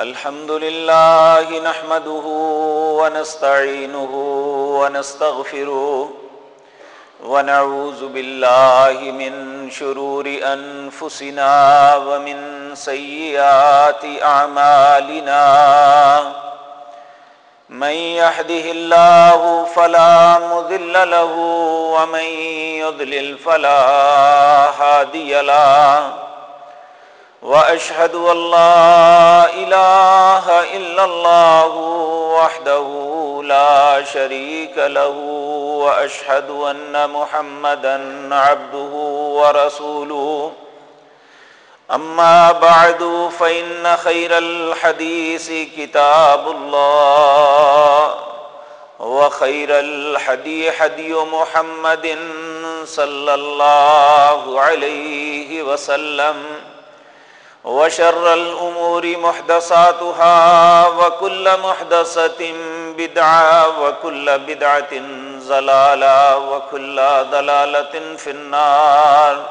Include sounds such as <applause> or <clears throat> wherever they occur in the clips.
الحمد لله نحمده ونستعينه ونستغفره ونعوذ بالله من شرور أنفسنا ومن سيئات أعمالنا. من يحده الله فلا مذل له ومن يضلل فلا هادي له. وأشهد أن لا إله إلا الله وحده لا شريك له وأشهد أن محمدا عبده ورسوله. أما بعد، فإن خير الحديث كتاب الله وخير الحدي حدي محمد صلى الله عليه وسلم. وخير وشر الأمور محدثاتها وكل محدثة بدعة وكل بدعة زلالة وكل ضلالة في النار.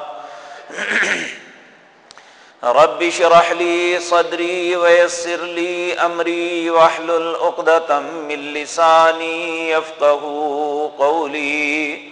<clears throat> رب شرح لي صدري ويسر لي أمري واحلل عقدة من لساني يفقه قولي.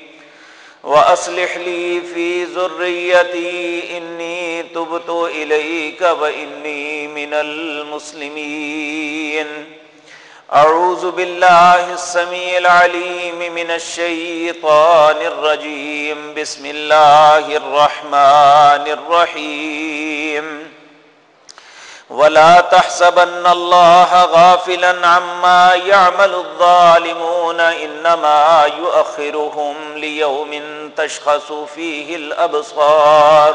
وأصلح لي في ذريتي، إني تبت إليك وإني من المسلمين. أعوذ بالله السميع العليم من الشيطان الرجيم. بسم الله الرحمن الرحيم. ولا تحسبن الله غافلا عما يعمل الظالمون، إنما يؤخرهم ليوم تشخص فيه الأبصار.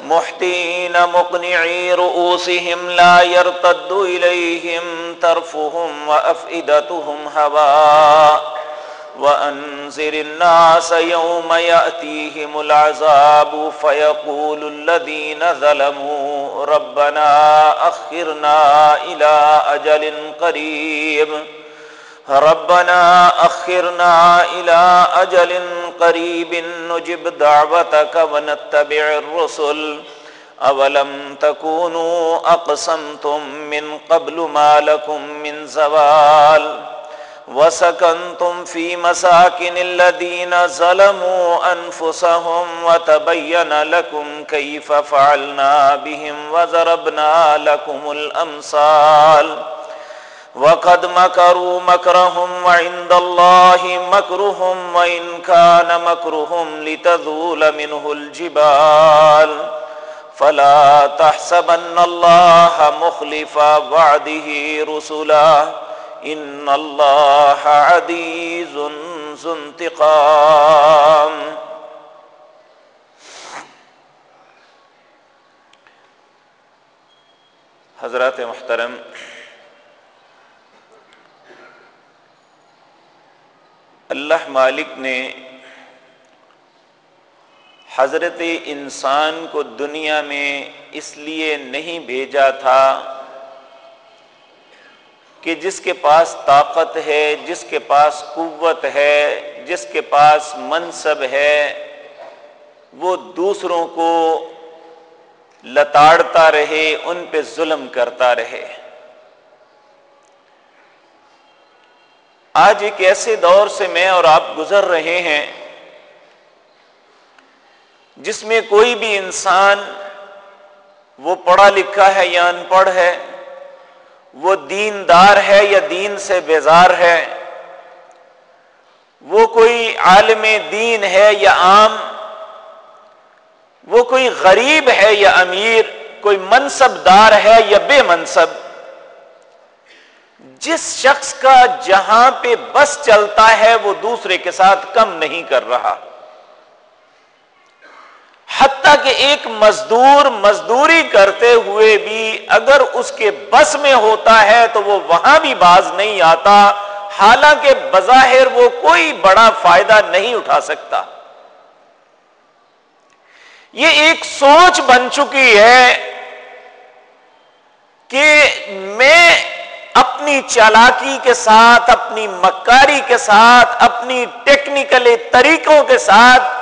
محتين مقنعي رؤوسهم لا يرتد إليهم ترفهم وأفئدتهم هواء وأنزر الناس يوم يأتيهم العذاب فيقول الذين ظلموا ربنا أخرنا إلى أجل قريب ربنا أخرنا إلى أجل قريب نجب دعوتك ونتبع الرسل أولم تكونوا أقسمتم من قبل ما لكم من زوال وسكنتم في مساكن الذين ظلموا أنفسهم وتبين لكم كيف فعلنا بهم وزربنا لكم الأمثال وقد مكروا مكرهم وعند الله مكرهم وإن كان مكرهم لتذول منه الجبال فلا تحسبن الله مخلف وعده رسولا ان اللہ عدیز انتقام. حضرات محترم، اللہ مالک نے حضرت انسان کو دنیا میں اس لیے نہیں بھیجا تھا کہ جس کے پاس طاقت ہے، جس کے پاس قوت ہے، جس کے پاس منصب ہے، وہ دوسروں کو لتاڑتا رہے، ان پہ ظلم کرتا رہے۔ آج ایک ایسے دور سے میں اور آپ گزر رہے ہیں جس میں کوئی بھی انسان وہ پڑھا لکھا ہے یا ان پڑھ ہے وہ دیندار ہے یا دین سے بیزار ہے، وہ کوئی عالم دین ہے یا عام، وہ کوئی غریب ہے یا امیر، کوئی منصب دار ہے یا بے منصب۔ جس شخص کا جہاں پہ بس چلتا ہے، وہ دوسرے کے ساتھ کم نہیں کر رہا۔ حتیٰ کہ ایک مزدور مزدوری کرتے ہوئے بھی اگر اس کے بس میں ہوتا ہے تو وہ وہاں بھی باز نہیں آتا، حالانکہ بظاہر وہ کوئی بڑا فائدہ نہیں اٹھا سکتا۔ یہ ایک سوچ بن چکی ہے کہ میں اپنی چالاکی کے ساتھ، اپنی مکاری کے ساتھ، اپنی ٹیکنیکل طریقوں کے ساتھ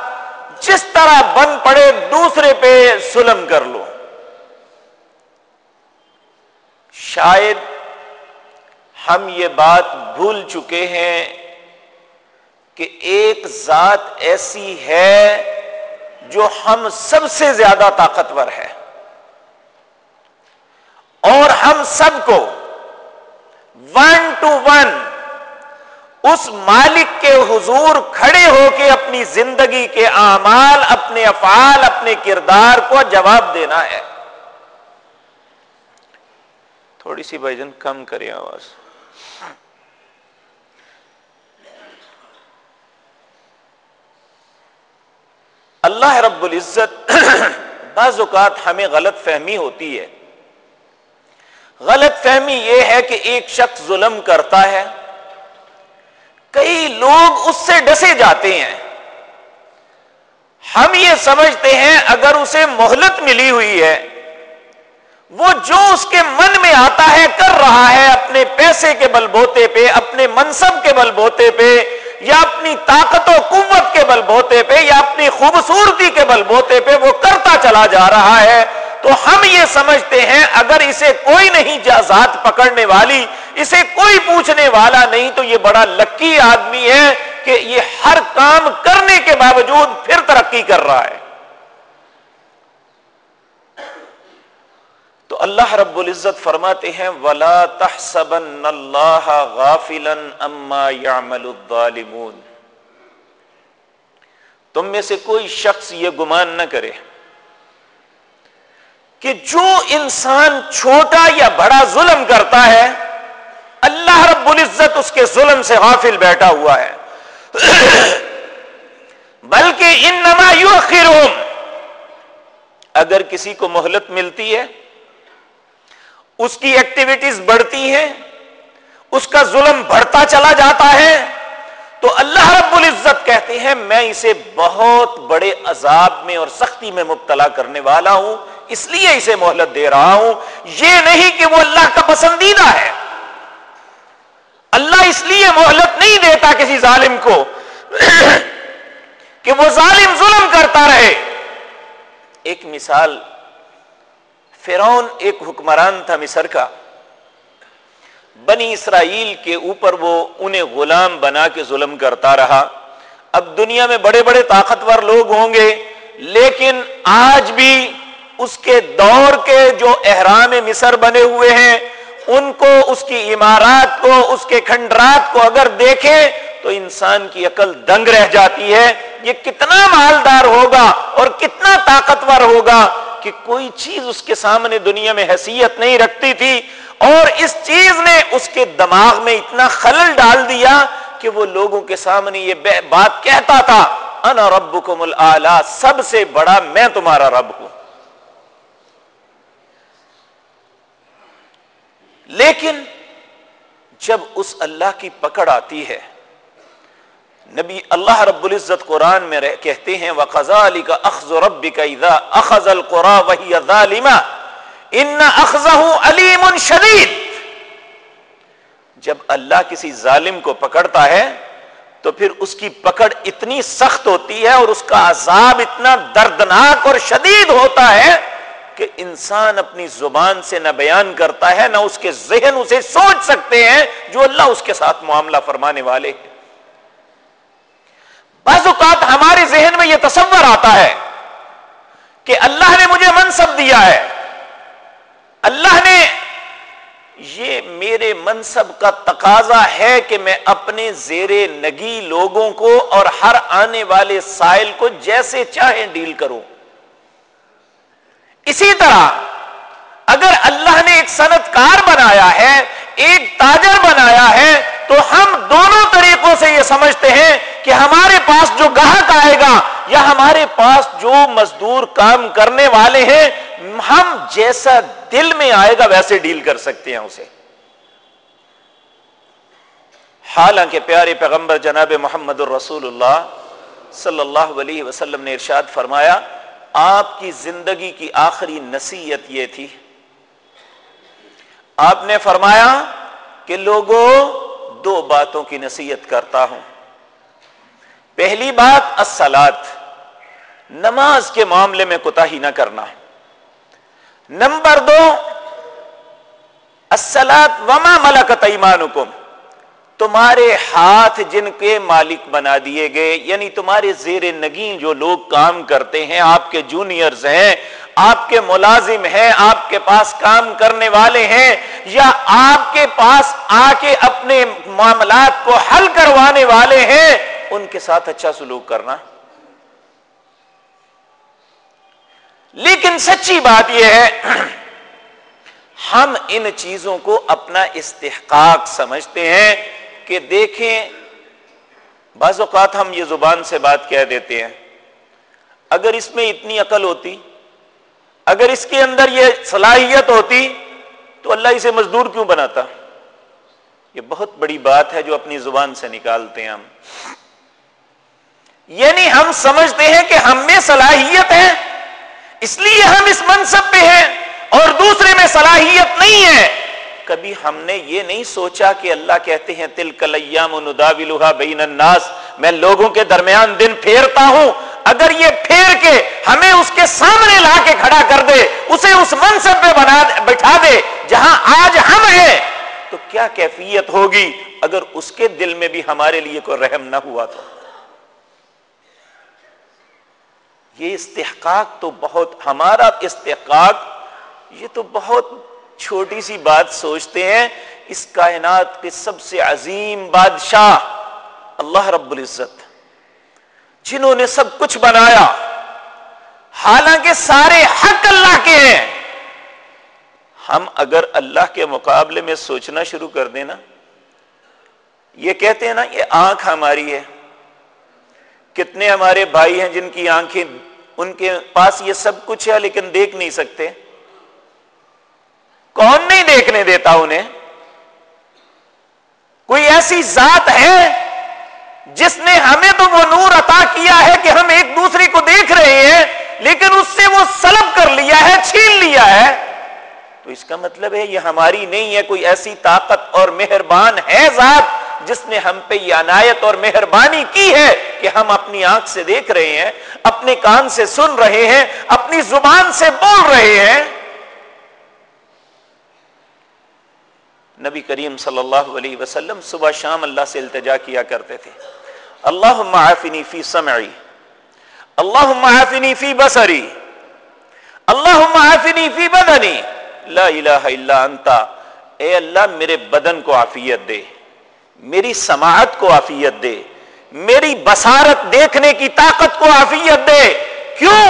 جس طرح بن پڑے دوسرے پہ ظلم کر لو شاید ہم یہ بات بھول چکے ہیں کہ ایک ذات ایسی ہے جو ہم سب سے زیادہ طاقتور ہے۔ اور ہم سب کو ون ٹو ون اس مالک کے حضور کھڑے ہو کے اپنی زندگی کے اعمال، اپنے افعال، اپنے کردار کو جواب دینا ہے۔ تھوڑی سی بھجن کم کرے آواز۔ اللہ رب العزت بعض اوقات ہمیں غلط فہمی ہوتی ہے۔ غلط فہمی یہ ہے کہ ایک شخص ظلم کرتا ہے۔ کئی لوگ اس سے ڈسے جاتے ہیں۔ ہم یہ سمجھتے ہیں اگر اسے مہلت ملی ہوئی ہے، وہ جو اس کے من میں آتا ہے، کر رہا ہے اپنے پیسے کے بل بوتے پہ، اپنے منصب کے بل بوتے پہ، یا اپنی طاقت و قوت کے بل بوتے پہ، یا اپنی خوبصورتی کے بل بوتے پہ وہ کرتا چلا جا رہا ہے۔ تو ہم یہ سمجھتے ہیں اگر اسے کوئی نہیں جازات پکڑنے والی، اسے کوئی پوچھنے والا نہیں، تو یہ بڑا لکی آدمی ہے کہ یہ ہر کام کرنے کے باوجود پھر ترقی کر رہا ہے۔ تو اللہ رب العزت فرماتے ہیں، ولا تحسبن اللہ غافلا اما يعمل الظالمون۔ تم میں سے کوئی شخص یہ گمان نہ کرے۔ کہ جو انسان چھوٹا یا بڑا ظلم کرتا ہے، اللہ رب العزت اس کے ظلم سے غافل بیٹھا ہوا ہے۔ بلکہ ان نما اگر کسی کو مہلت ملتی ہے، اس کی ایکٹیویٹیز بڑھتی ہیں، اس کا ظلم بڑھتا چلا جاتا ہے، تو اللہ رب العزت کہتے ہیں، میں اسے بہت بڑے عذاب میں اور سختی میں مبتلا کرنے والا ہوں۔ اس لیے اسے مہلت دے رہا ہوں۔ یہ نہیں کہ وہ اللہ کا پسندیدہ ہے۔ اللہ اس لیے مہلت نہیں دیتا کسی ظالم کو کہ وہ ظالم ظلم کرتا رہے۔ ایک مثال، فرعون ایک حکمران تھا مصر کا۔ بنی اسرائیل کے اوپر وہ انہیں غلام بنا کے ظلم کرتا رہا۔ اب دنیا میں بڑے بڑے طاقتور لوگ ہوں گے، لیکن آج بھی اس کے دور کے جو احرام مصر بنے ہوئے ہیں، ان کو، اس کی عمارات کو، اس کے کھنڈرات کو اگر دیکھیں تو انسان کی عقل دنگ رہ جاتی ہے۔ یہ کتنا مالدار ہوگا اور کتنا طاقتور ہوگا کہ کوئی چیز اس کے سامنے دنیا میں حیثیت نہیں رکھتی تھی۔ اور اس چیز نے اس کے دماغ میں اتنا خلل ڈال دیا کہ وہ لوگوں کے سامنے یہ بات کہتا تھا، انا ربکم الاعلی سب سے بڑا میں تمہارا رب ہوں۔ لیکن جب اس اللہ کی پکڑ آتی ہے، نبی اللہ رب العزت قرآن میں کہتے ہیں وقضا علی کا اخذ رب کا اخذ القرا وہی ظالمہ ان اخذ علیم شدید جب اللہ کسی ظالم کو پکڑتا ہے، تو پھر اس کی پکڑ اتنی سخت ہوتی ہے اور اس کا عذاب اتنا دردناک اور شدید ہوتا ہے کہ انسان اپنی زبان سے نہ بیان کرتا ہے، نہ اس کے ذہن اسے سوچ سکتے ہیں جو اللہ اس کے ساتھ معاملہ فرمانے والے ہیں۔ بعض اوقات ہمارے ذہن میں یہ تصور آتا ہے کہ اللہ نے مجھے منصب دیا ہے۔ اللہ نے یہ میرے منصب کا تقاضا ہے کہ میں اپنے زیر نگی لوگوں کو اور ہر آنے والے سائل کو جیسے چاہیں ڈیل کروں۔ اسی طرح اگر اللہ نے ایک صنعت کار بنایا ہے، ایک تاجر بنایا ہے، تو ہم دونوں طریقوں سے یہ سمجھتے ہیں کہ ہمارے پاس جو گاہک آئے گا یا ہمارے پاس جو مزدور کام کرنے والے ہیں، ہم جیسا دل میں آئے گا ویسے ڈیل کر سکتے ہیں اسے۔ حالانکہ پیارے پیغمبر جناب محمد الرسول اللہ صلی اللہ علیہ وسلم نے ارشاد فرمایا آپ کی زندگی کی آخری نصیحت یہ تھی۔ آپ نے فرمایا کہ لوگوں دو باتوں کی نصیحت کرتا ہوں۔ پہلی بات السلات نماز کے معاملے میں کوتا ہی نہ کرنا۔ نمبر دو السلات وما ملکت ایمانکم۔ تمہارے ہاتھ جن کے مالک بنا دیے گئے یعنی تمہارے زیر نگین جو لوگ کام کرتے ہیں، آپ کے جونیئرز ہیں، آپ کے ملازم ہیں، آپ کے پاس کام کرنے والے ہیں، یا آپ کے پاس آ کے اپنے معاملات کو حل کروانے والے ہیں، ان کے ساتھ اچھا سلوک کرنا۔ لیکن سچی بات یہ ہے، ہم ان چیزوں کو اپنا استحقاق سمجھتے ہیں۔ کہ دیکھیں، بعض اوقات ہم یہ زبان سے بات کہہ دیتے ہیں، اگر اس میں اتنی عقل ہوتی، اگر اس کے اندر یہ صلاحیت ہوتی، تو اللہ اسے مزدور کیوں بناتا؟ یہ بہت بڑی بات ہے جو اپنی زبان سے نکالتے ہیں ہم۔ یعنی ہم سمجھتے ہیں کہ ہم میں صلاحیت ہے، اس لیے ہم اس منصب پہ ہیں اور دوسرے میں صلاحیت نہیں ہے۔ کبھی ہم نے یہ نہیں سوچا کہ اللہ کہتے ہیں تل کلیام بین الناس، میں لوگوں کے درمیان دن پھیرتا ہوں۔ اگر یہ پھیر کے ہمیں اس کے سامنے لا کے کھڑا کر دے، اسے اس منصب پہ بنا بٹھا دے، جہاں آج ہم ہیں، تو کیا کیفیت ہوگی اگر اس کے دل میں بھی ہمارے لیے کوئی رحم نہ ہوا تو؟ یہ استحقاق تو بہت، ہمارا استحقاق، یہ تو بہت چھوٹی سی بات سوچتے ہیں، اس کائنات کے سب سے عظیم بادشاہ اللہ رب العزت، جنہوں نے سب کچھ بنایا۔ حالانکہ سارے حق اللہ کے ہیں۔ ہم اگر اللہ کے مقابلے میں سوچنا شروع کر دیں نا، یہ کہتے ہیں نا، یہ آنکھ ہماری ہے۔ کتنے ہمارے بھائی ہیں جن کی آنکھیں، ان کے پاس یہ سب کچھ ہے لیکن دیکھ نہیں سکتے۔ کون نہیں دیکھنے دیتا انہیں؟ کوئی ایسی ذات ہے جس نے ہمیں تو وہ نور عطا کیا ہے کہ ہم ایک دوسرے کو دیکھ رہے ہیں، لیکن اس سے وہ سلب کر لیا ہے، چھین لیا ہے؟ تو اس کا مطلب ہے، یہ ہماری نہیں ہے، کوئی ایسی طاقت اور مہربان ہے ذات جس نے ہم پہ یہ عنایت اور مہربانی کی ہے کہ ہم اپنی آنکھ سے دیکھ رہے ہیں، اپنے کان سے سن رہے ہیں، اپنی زبان سے بول رہے ہیں۔ نبی کریم صلی اللہ علیہ وسلم صبح شام اللہ سے التجا کیا کرتے تھے۔ اللہ معافنی فی سمعی اللہ معافنی فی بصری اللہ معافنی فی بدنی۔ لا الہ الا انتا اے اللہ میرے بدن کو عافیت دے، میری سماعت کو عافیت دے، میری بسارت دیکھنے کی طاقت کو عافیت دے۔ کیوں؟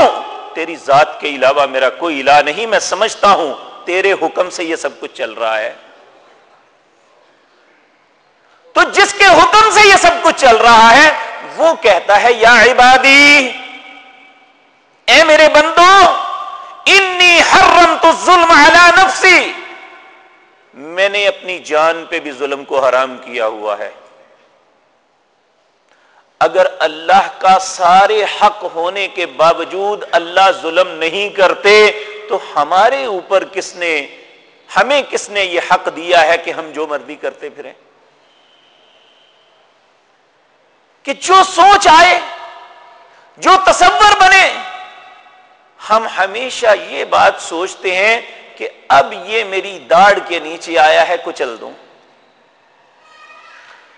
تیری ذات کے علاوہ میرا کوئی الہ نہیں، میں سمجھتا ہوں تیرے حکم سے یہ سب کچھ چل رہا ہے تو جس کے حکم سے یہ سب کچھ چل رہا ہے، وہ کہتا ہے، یا عبادی، اے میرے بندو، انی حرم تو ظلم نفسی۔ میں نے اپنی جان پہ بھی ظلم کو حرام کیا ہوا ہے۔ اگر اللہ کا سارے حق ہونے کے باوجود اللہ ظلم نہیں کرتے، تو ہمارے اوپر کس نے، ہمیں کس نے یہ حق دیا ہے کہ ہم جو مرضی کرتے پھریں؟ کہ جو سوچ آئے، جو تصور بنے، ہم ہمیشہ یہ بات سوچتے ہیں کہ اب یہ میری داڑ کے نیچے آیا ہے، کچل دوں۔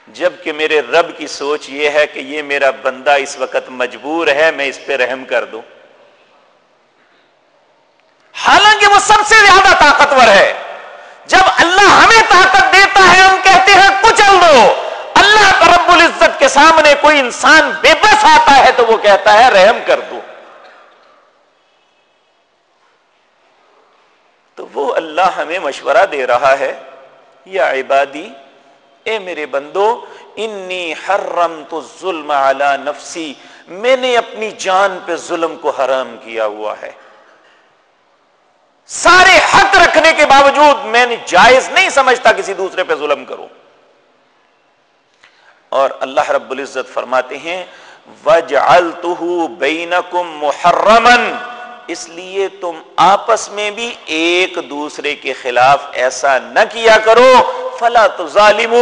جبکہ میرے رب کی سوچ یہ ہے کہ یہ میرا بندہ اس وقت مجبور ہے، میں اس پہ رحم کر دوں۔ حالانکہ وہ سب سے زیادہ طاقتور ہے۔ جب اللہ ہمیں طاقت دیتا ہے، ہم کہتے ہیں، کچل دو۔ اللہ رب العزت کے سامنے کوئی انسان بے بس آتا ہے تو وہ کہتا ہے رحم کر دو۔ تو وہ اللہ ہمیں مشورہ دے رہا ہے، یا عبادی، اے میرے بندو، انی حرم تو ظلم نفسی، میں نے اپنی جان پہ ظلم کو حرام کیا ہوا ہے۔ سارے حق رکھنے کے باوجود میں نے جائز نہیں سمجھتا کسی دوسرے پہ ظلم کروں۔ اور اللہ رب العزت فرماتے ہیں، وَجْعَلْتُهُ بَيْنَكُمْ مُحَرَّمًا اس لیے تم آپس میں بھی ایک دوسرے کے خلاف ایسا نہ کیا کرو۔ فلا تو ظالم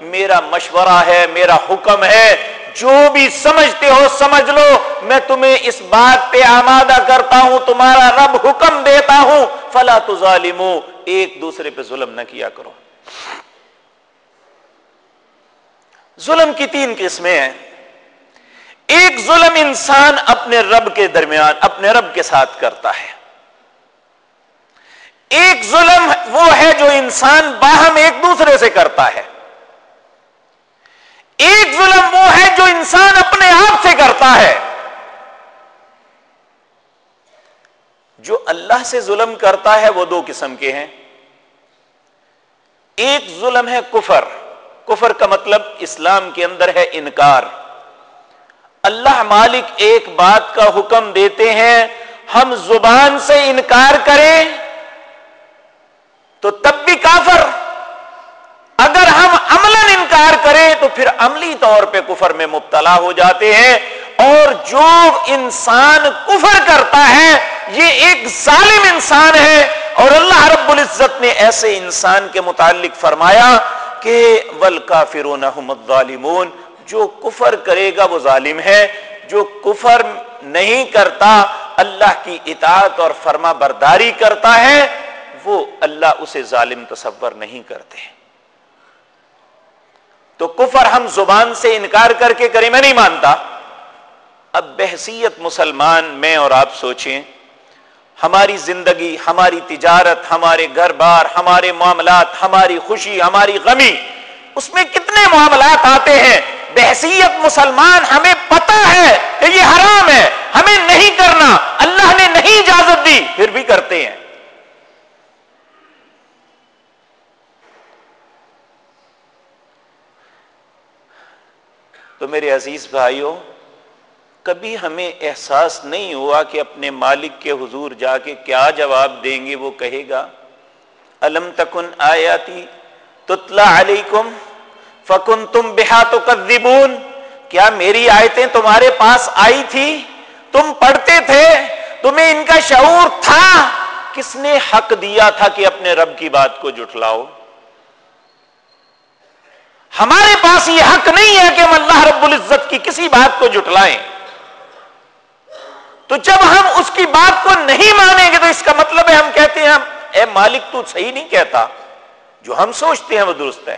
میرا مشورہ ہے، میرا حکم ہے۔ جو بھی سمجھتے ہو سمجھ لو۔ میں تمہیں اس بات پہ آمادہ کرتا ہوں، تمہارا رب حکم دیتا ہوں۔ فلا تو ظالم ایک دوسرے پہ ظلم نہ کیا کرو۔ ظلم کی تین قسمیں ہیں۔ ایک ظلم انسان اپنے رب کے درمیان، اپنے رب کے ساتھ کرتا ہے۔ ایک ظلم وہ ہے جو انسان باہم ایک دوسرے سے کرتا ہے۔ ایک ظلم وہ ہے جو انسان اپنے آپ سے کرتا ہے۔ جو اللہ سے ظلم کرتا ہے وہ دو قسم کے ہیں۔ ایک ظلم ہے کفر۔ کفر کا مطلب اسلام کے اندر ہے انکار۔ اللہ مالک ایک بات کا حکم دیتے ہیں، ہم زبان سے انکار کریں تو تب بھی کافر۔ اگر ہم عمل انکار کریں تو پھر عملی طور پہ کفر میں مبتلا ہو جاتے ہیں۔ اور جو انسان کفر کرتا ہے، یہ ایک ظالم انسان ہے۔ اور اللہ رب العزت نے ایسے انسان کے متعلق فرمایا کہ ول کافرون ظالمون جو کفر کرے گا وہ ظالم ہے، جو کفر نہیں کرتا، اللہ کی اطاعت اور فرما برداری کرتا ہے، وہ اللہ اسے ظالم تصور نہیں کرتے۔ تو کفر ہم زبان سے انکار کر کے کریں، میں نہیں مانتا۔ اب بحثیت مسلمان، میں اور آپ سوچیں۔ ہماری زندگی، ہماری تجارت، ہمارے گھر بار ہمارے معاملات، ہماری خوشی، ہماری غمی، اس میں کتنے معاملات آتے ہیں؟ بحثیت مسلمان ہمیں پتا ہے کہ یہ حرام ہے، ہمیں نہیں کرنا، اللہ نے نہیں اجازت دی، پھر بھی کرتے ہیں۔ تو میرے عزیز بھائیوں کبھی ہمیں احساس نہیں ہوا کہ اپنے مالک کے حضور جا کے کیا جواب دیں گے وہ کہے گا، الم تکن آیاتی تتلا علیکم فکن تم بہا تو کیا میری آیتیں تمہارے پاس آئی تھی؟ تم پڑھتے تھے؟ تمہیں ان کا شعور تھا؟ کس نے حق دیا تھا کہ اپنے رب کی بات کو جٹلاؤ ہمارے پاس یہ حق نہیں ہے کہ ہم اللہ رب العزت کی کسی بات کو جٹلائیں تو جب ہم اس کی بات کو نہیں مانیں گے تو اس کا مطلب ہے ہم کہتے ہیں اے مالک تو صحیح نہیں کہتا، جو ہم سوچتے ہیں وہ درست ہے۔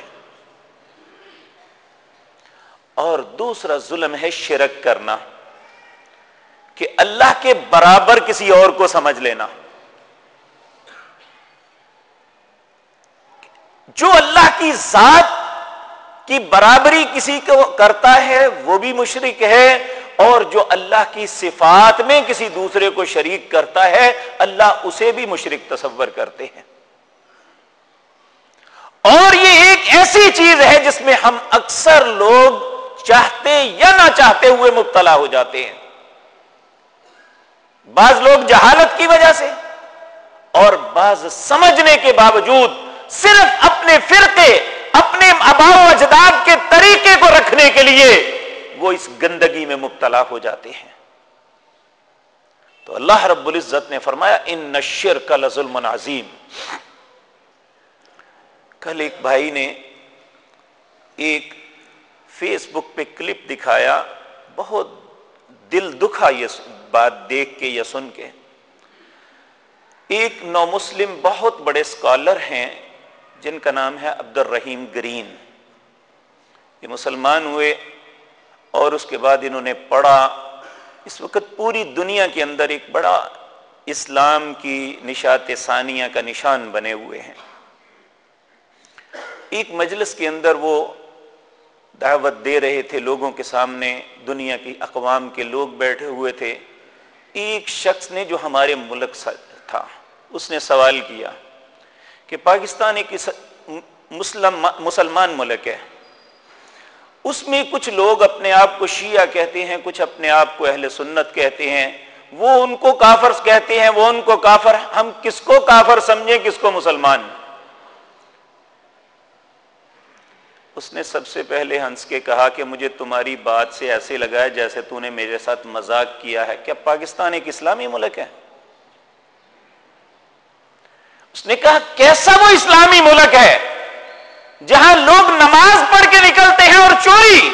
اور دوسرا ظلم ہے شرک کرنا، کہ اللہ کے برابر کسی اور کو سمجھ لینا۔ جو اللہ کی ذات کی برابری کسی کو کرتا ہے، وہ بھی مشرک ہے۔ اور جو اللہ کی صفات میں کسی دوسرے کو شریک کرتا ہے، اللہ اسے بھی مشرک تصور کرتے ہیں۔ اور یہ ایک ایسی چیز ہے جس میں ہم اکثر لوگ چاہتے یا نہ چاہتے ہوئے مبتلا ہو جاتے ہیں۔ بعض لوگ جہالت کی وجہ سے اور بعض سمجھنے کے باوجود صرف اپنے فرقے، اپنے ابا و اجداد کے طریقے کو رکھنے کے لیے وہ اس گندگی میں مبتلا ہو جاتے ہیں۔ تو اللہ رب العزت نے فرمایا، ان نشر کا ظلم عظیم۔ کل ایک بھائی نے ایک فیس بک پہ کلپ دکھایا، بہت دل دکھا یہ بات دیکھ کے یا سن کے۔ ایک نو مسلم بہت بڑے اسکالر ہیں، جن کا نام ہے عبد الرحیم گرین۔ یہ مسلمان ہوئے اور اس کے بعد انہوں نے پڑھا۔ اس وقت پوری دنیا کے اندر ایک بڑا اسلام کی نشات ثانیہ کا نشان بنے ہوئے ہیں۔ ایک مجلس کے اندر وہ دعوت دے رہے تھے لوگوں کے سامنے، دنیا کی اقوام کے لوگ بیٹھے ہوئے تھے۔ ایک شخص نے جو ہمارے ملک تھا، اس نے سوال کیا کہ پاکستان ایک مسلم، مسلمان ملک ہے۔ اس میں کچھ لوگ اپنے آپ کو شیعہ کہتے ہیں، کچھ اپنے آپ کو اہل سنت کہتے ہیں۔ وہ ان کو کافر کہتے ہیں، وہ ان کو کافر، ہم کس کو کافر سمجھیں، کس کو مسلمان؟ اس نے سب سے پہلے ہنس کے کہا کہ مجھے تمہاری بات سے ایسے لگا ہے جیسے تو نے میرے ساتھ مذاق کیا ہے۔ کیا پاکستان ایک اسلامی ملک ہے؟ اس نے کہا، کیسا وہ اسلامی ملک ہے؟ جہاں لوگ نماز پڑھ کے نکلتے ہیں اور چوری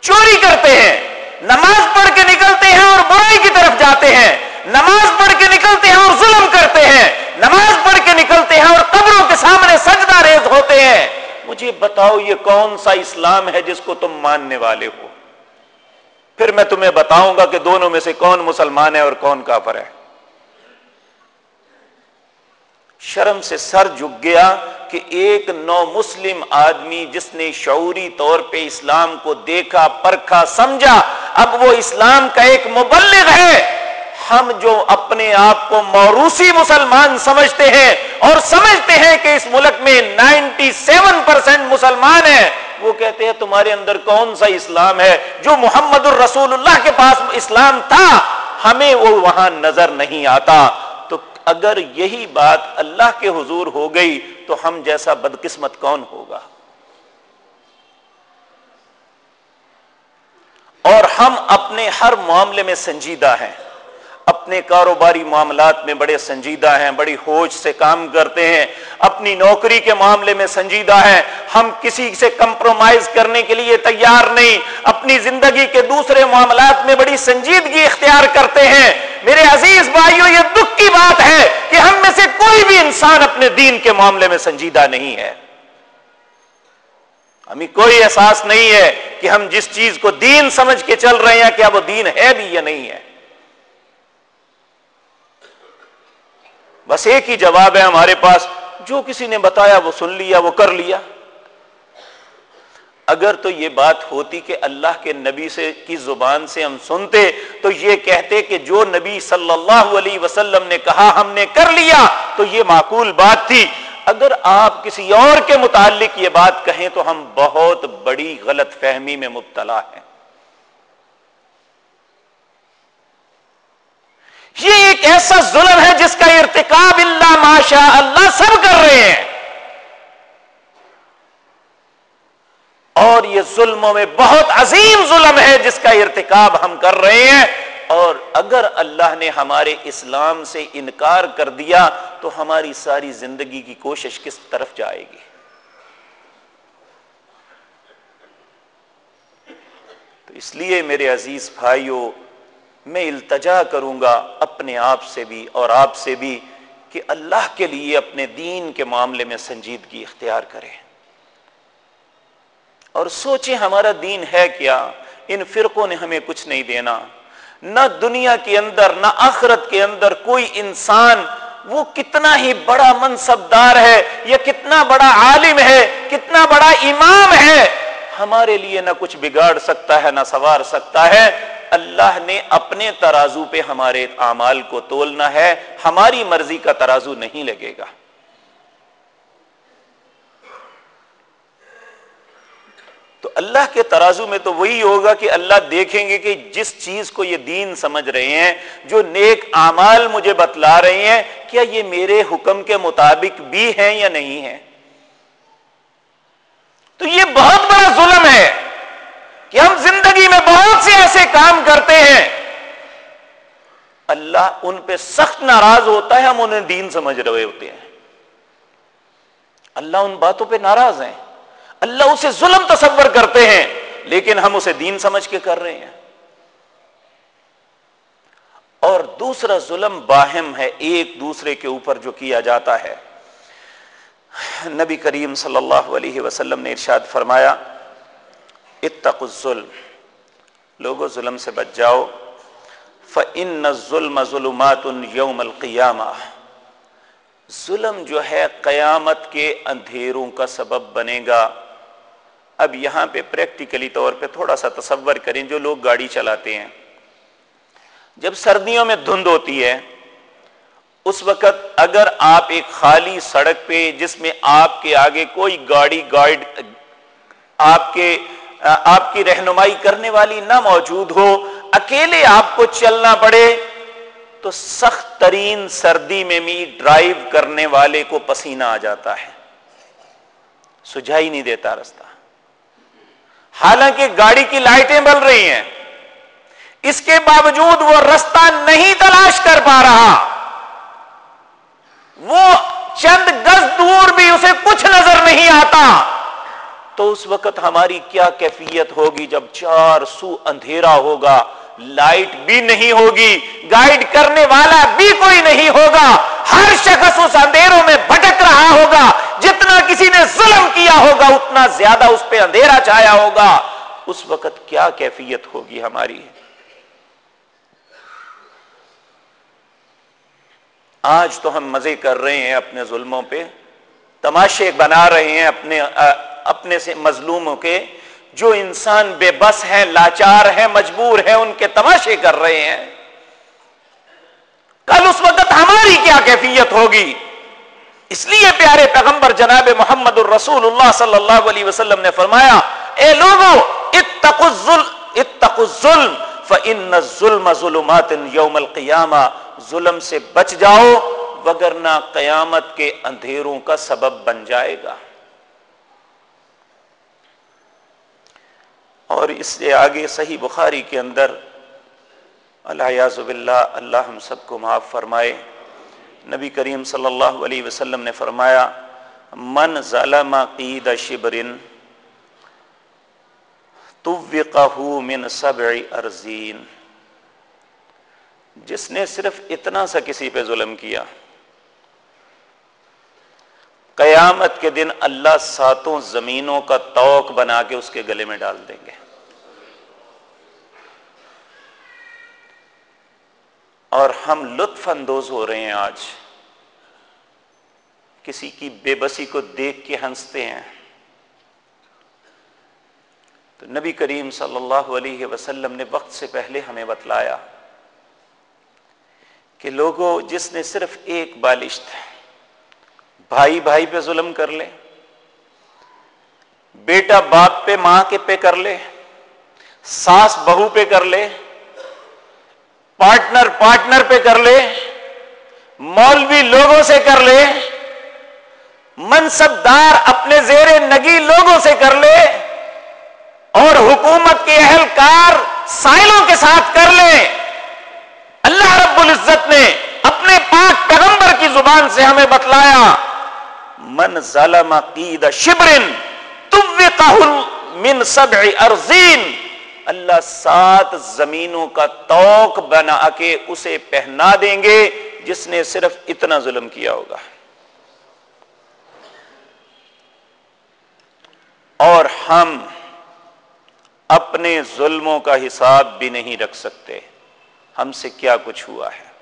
چوری کرتے ہیں۔ نماز پڑھ کے نکلتے ہیں اور برائی کی طرف جاتے ہیں۔ نماز پڑھ کے نکلتے ہیں اور ظلم کرتے ہیں۔ نماز پڑھ کے نکلتے ہیں اور قبروں کے سامنے سجدہ ریز ہوتے ہیں۔ مجھے بتاؤ، یہ کون سا اسلام ہے جس کو تم ماننے والے ہو؟ پھر میں تمہیں بتاؤں گا کہ دونوں میں سے کون مسلمان ہے اور کون کافر ہے۔ شرم سے سر جھک گیا کہ ایک نو مسلم آدمی جس نے شعوری طور پہ اسلام کو دیکھا، پرکھا، سمجھا، اب وہ اسلام کا ایک مبلغ ہے۔ ہم جو اپنے آپ کو موروثی مسلمان سمجھتے ہیں اور سمجھتے ہیں کہ اس ملک میں نائنٹی سیون پرسینٹ مسلمان ہیں، وہ کہتے ہیں، تمہارے اندر کون سا اسلام ہے؟ جو محمد الرسول اللہ کے پاس اسلام تھا، ہمیں وہ وہاں نظر نہیں آتا۔ اگر یہی بات اللہ کے حضور ہو گئی تو ہم جیسا بدقسمت کون ہوگا؟ اور ہم اپنے ہر معاملے میں سنجیدہ ہیں۔ اپنے کاروباری معاملات میں بڑے سنجیدہ ہیں، بڑی ہوش سے کام کرتے ہیں، اپنی نوکری کے معاملے میں سنجیدہ ہیں۔ ہم کسی سے کمپرومائز کرنے کے لیے تیار نہیں۔ اپنی زندگی کے دوسرے معاملات میں بڑی سنجیدگی اختیار کرتے ہیں۔ میرے عزیز بھائیوں یہ دکھ کی بات ہے کہ ہم میں سے کوئی بھی انسان اپنے دین کے معاملے میں سنجیدہ نہیں ہے۔ ہمیں کوئی احساس نہیں ہے کہ ہم جس چیز کو دین سمجھ کے چل رہے ہیں، کیا وہ دین ہے بھی یا نہیں ہے۔ بس ایک ہی جواب ہے ہمارے پاس، جو کسی نے بتایا وہ سن لیا، وہ کر لیا۔ اگر تو یہ بات ہوتی کہ اللہ کے نبی سے، کی زبان سے ہم سنتے، تو یہ کہتے کہ جو نبی صلی اللہ علیہ وسلم نے کہا ہم نے کر لیا، تو یہ معقول بات تھی۔ اگر آپ کسی اور کے متعلق یہ بات کہیں تو ہم بہت بڑی غلط فہمی میں مبتلا ہیں۔ یہ ایک ایسا ظلم ہے جس کا ارتکاب اللہ ماشا اللہ سب کر رہے ہیں۔ اور یہ ظلموں میں بہت عظیم ظلم ہے جس کا ارتکاب ہم کر رہے ہیں۔ اور اگر اللہ نے ہمارے اسلام سے انکار کر دیا تو ہماری ساری زندگی کی کوشش کس طرف جائے گی؟ تو اس لیے میرے عزیز بھائیوں میں التجا کروں گا اپنے آپ سے بھی اور آپ سے بھی کہ اللہ کے لیے اپنے دین کے معاملے میں سنجیدگی اختیار کریں۔ اور سوچیں ہمارا دین ہے کیا؟ ان فرقوں نے ہمیں کچھ نہیں دینا۔ نہ دنیا کے اندر، نہ آخرت کے اندر کوئی انسان وہ کتنا ہی بڑا منصب دار ہے یا کتنا بڑا عالم ہے، کتنا بڑا امام ہے، ہمارے لیے نہ کچھ بگاڑ سکتا ہے، نہ سوار سکتا ہے۔ اللہ نے اپنے ترازو پہ ہمارے اعمال کو تولنا ہے، ہماری مرضی کا ترازو نہیں لگے گا۔ تو اللہ کے ترازو میں تو وہی ہوگا کہ اللہ دیکھیں گے کہ جس چیز کو یہ دین سمجھ رہے ہیں، جو نیک اعمال مجھے بتلا رہے ہیں، کیا یہ میرے حکم کے مطابق بھی ہیں یا نہیں ہے تو یہ بہت بڑا ظلم ہے کہ ہم زندگی میں بہت سے ایسے کام کرتے ہیں اللہ ان پہ سخت ناراض ہوتا ہے، ہم انہیں دین سمجھ رہے ہوتے ہیں۔ اللہ ان باتوں پہ ناراض ہیں۔ اللہ اسے ظلم تصور کرتے ہیں، لیکن ہم اسے دین سمجھ کے کر رہے ہیں۔ اور دوسرا ظلم باہم ہے، ایک دوسرے کے اوپر جو کیا جاتا ہے۔ نبی کریم صلی اللہ علیہ وسلم نے ارشاد فرمایا اتق الظلم۔ لوگوں ظلم سے بچ جاؤ۔ فن ظلم ظلمات یوم القیامہ ظلم جو ہے قیامت کے اندھیروں کا سبب بنے گا۔ اب یہاں پہ پریکٹیکلی طور پہ تھوڑا سا تصور کریں جو لوگ گاڑی چلاتے ہیں۔ جب سردیوں میں دھند ہوتی ہے، اس وقت اگر آپ ایک خالی سڑک پہ، جس میں آپ کے آگے کوئی گاڑی گائیڈ، آپ کے، آپ کی رہنمائی کرنے والی نہ موجود ہو اکیلے آپ کو چلنا پڑے تو سخت ترین سردی میں بھی ڈرائیو کرنے والے کو پسینہ آ جاتا ہے۔ سجائی نہیں دیتا رستہ حالانکہ گاڑی کی لائٹیں بل رہی ہیں۔ اس کے باوجود وہ رستہ نہیں تلاش کر پا رہا۔ وہ چند گز دور بھی اسے کچھ نظر نہیں آتا۔ تو اس وقت ہماری کیا کیفیت ہوگی جب چار سو اندھیرا ہوگا۔ لائٹ بھی نہیں ہوگی، گائیڈ کرنے والا بھی کوئی نہیں ہوگا۔ ہر شخص اس اندھیروں میں بھٹک رہا ہوگا، جتنا کسی نے ظلم کیا ہوگا، اتنا زیادہ اس پہ اندھیرا چھایا ہوگا۔ اس وقت کیا کیفیت ہوگی ہماری؟ آج تو ہم مزے کر رہے ہیں اپنے ظلموں پہ، تماشے بنا رہے ہیں اپنے اپنے سے مظلوموں کے۔ جو انسان بے بس ہیں لاچار ہیں مجبور ہیں ان کے تماشے کر رہے ہیں۔ کل اس وقت ہماری کیا کیفیت ہوگی؟ اس لیے پیارے پیغمبر جناب محمد الرسول اللہ صلی اللہ علیہ وسلم نے فرمایا، اے لوگوں اتقوا الظلم فان الظلم ظلمات یوم القیامہ۔ ظلم سے بچ جاؤ، وگرنہ قیامت کے اندھیروں کا سبب بن جائے گا۔ اور اس سے آگے صحیح بخاری کے اندر اللہ باللہ، اللہ ہم سب کو معاف فرمائے۔ نبی کریم صلی اللہ علیہ وسلم نے فرمایا، من ظلم قید شبرن من سبع ارزین جس نے صرف اتنا سا کسی پہ ظلم کیا۔ قیامت کے دن اللہ ساتوں زمینوں کا توق بنا کے اس کے گلے میں ڈال دیں گے۔ اور ہم لطف اندوز ہو رہے ہیں آج۔ کسی کی بے بسی کو دیکھ کے ہنستے ہیں۔ تو نبی کریم صلی اللہ علیہ وسلم نے وقت سے پہلے ہمیں بتلایا کہ لوگوں، جس نے صرف ایک بالشت بھائی بھائی پہ ظلم کر لے، بیٹا باپ پہ، ماں کے پہ کر لے، ساس بہو پہ کر لے، پارٹنر پارٹنر پہ کر لے، مولوی لوگوں سے کر لے منصب دار اپنے زیر نگی لوگوں سے کر لے، اور حکومت کے اہلکار سائلوں کے ساتھ کر لے۔ اللہ رب العزت نے اپنے پاک پیغمبر کی زبان سے ہمیں بتلایا۔ من ظلم قید شبرن من سبع ارزین اللہ سات زمینوں کا توق بنا کے اسے پہنا دیں گے، جس نے صرف اتنا ظلم کیا ہوگا۔ اور ہم اپنے ظلموں کا حساب بھی نہیں رکھ سکتے۔ ہم سے کیا کچھ ہوا ہے؟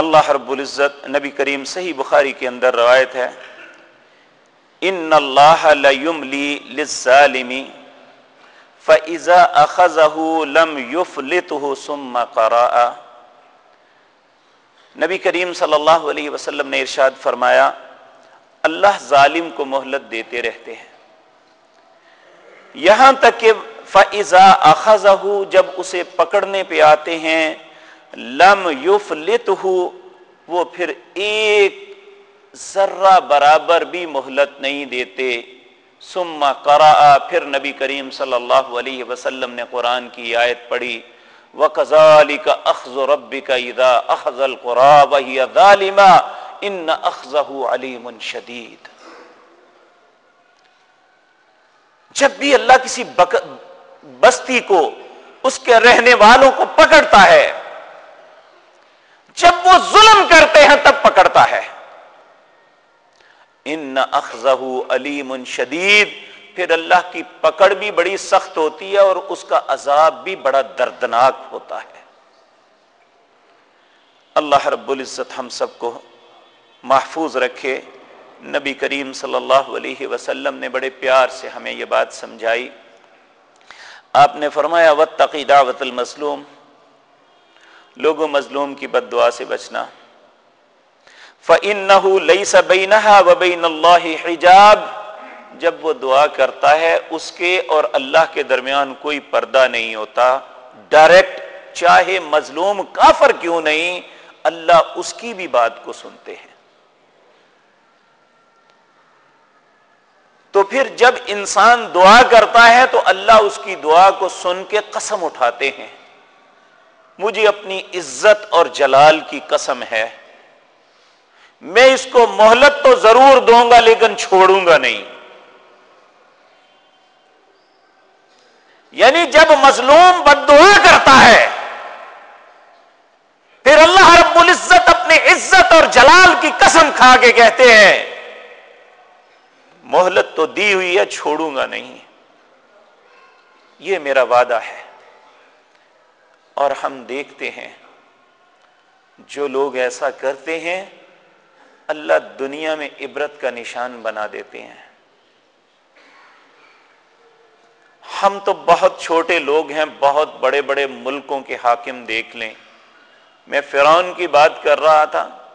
اللہ رب العزت نبی کریم صحیح بخاری کے اندر روایت ہے، ان اللہ للظالم فاذا اخذه لم يفلته ثم قرأ نبی کریم صلی اللہ علیہ وسلم نے ارشاد فرمایا، اللہ ظالم کو مہلت دیتے رہتے ہیں۔ یہاں تک کہ فضا اخذ جب اسے پکڑنے پہ آتے ہیں لم یوف وہ پھر ایک ذرہ برابر بھی مہلت نہیں دیتے۔ سما کرا پھر نبی کریم صلی اللہ علیہ وسلم نے قرآن کی آیت پڑھی۔ وہ کزالی کا اخذ و ربی کا ادا اخذ القرا ظالمہ ان اخذ علیم شدید جب بھی اللہ کسی بستی کو، اس کے رہنے والوں کو پکڑتا ہے جب وہ ظلم کرتے ہیں تب پکڑتا ہے۔ ان اخذہ علیم شدید پھر اللہ کی پکڑ بھی بڑی سخت ہوتی ہے اور اس کا عذاب بھی بڑا دردناک ہوتا ہے۔ اللہ رب العزت ہم سب کو محفوظ رکھے۔ نبی کریم صلی اللہ علیہ وسلم نے بڑے پیار سے ہمیں یہ بات سمجھائی۔ آپ نے فرمایا و دعوت المظلوم لوگوں مظلوم کی بد دعا سے بچنا۔ فَإِنَّهُ لَيْسَ بَيْنَهَا وَبَيْنَ اللَّهِ حِجَاب۔ جب وہ دعا کرتا ہے، اس کے اور اللہ کے درمیان کوئی پردہ نہیں ہوتا۔ ڈائریکٹ چاہے مظلوم، کافر کیوں نہیں؟ اللہ اس کی بھی بات کو سنتے ہیں۔ تو پھر جب انسان دعا کرتا ہے، تو اللہ اس کی دعا کو سن کے قسم اٹھاتے ہیں۔ مجھے اپنی عزت اور جلال کی قسم ہے۔ میں اس کو مہلت تو ضرور دوں گا، لیکن چھوڑوں گا نہیں۔ یعنی جب مظلوم بد دعا کرتا ہے، پھر اللہ رب العزت اپنی عزت اور جلال کی قسم کھا کے کہتے ہیں، مہلت تو دی ہوئی ہے، چھوڑوں گا نہیں۔ یہ میرا وعدہ ہے۔ اور ہم دیکھتے ہیں۔ جو لوگ ایسا کرتے ہیں، اللہ دنیا میں عبرت کا نشان بنا دیتے ہیں۔ ہم تو بہت چھوٹے لوگ ہیں، بہت بڑے بڑے ملکوں کے حاکم دیکھ لیں۔ میں فرعون کی بات کر رہا تھا۔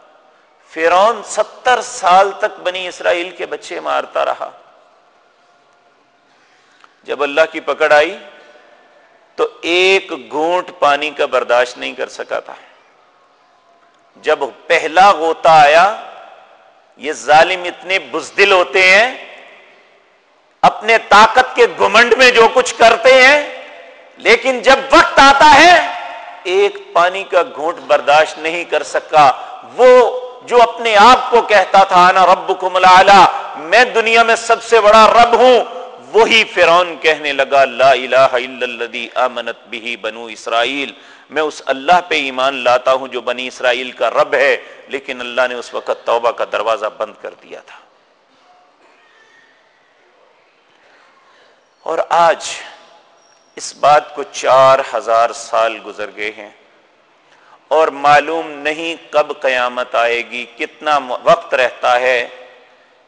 فرعون ستر سال تک بنی اسرائیل کے بچے مارتا رہا۔ جب اللہ کی پکڑ آئی تو ایک گھونٹ پانی کا برداشت نہیں کر سکا تھا۔ جب پہلا غوطہ آیا، یہ ظالم اتنے بزدل ہوتے ہیں، اپنے طاقت کے گمنڈ میں جو کچھ کرتے ہیں، لیکن جب وقت آتا ہے، ایک پانی کا گھونٹ برداشت نہیں کر سکا۔ وہ جو اپنے آپ کو کہتا تھا نا رب کو ملا میں دنیا میں سب سے بڑا رب ہوں وہی فرعون کہنے لگا، لا الہ الا الذی آمنت بھی بنو اسرائیل۔ میں اس اللہ پہ ایمان لاتا ہوں جو بنی اسرائیل کا رب ہے، لیکن اللہ نے اس وقت توبہ کا دروازہ بند کر دیا تھا۔ اور آج اس بات کو چار ہزار سال گزر گئے ہیں، اور معلوم نہیں کب قیامت آئے گی، کتنا وقت رہتا ہے۔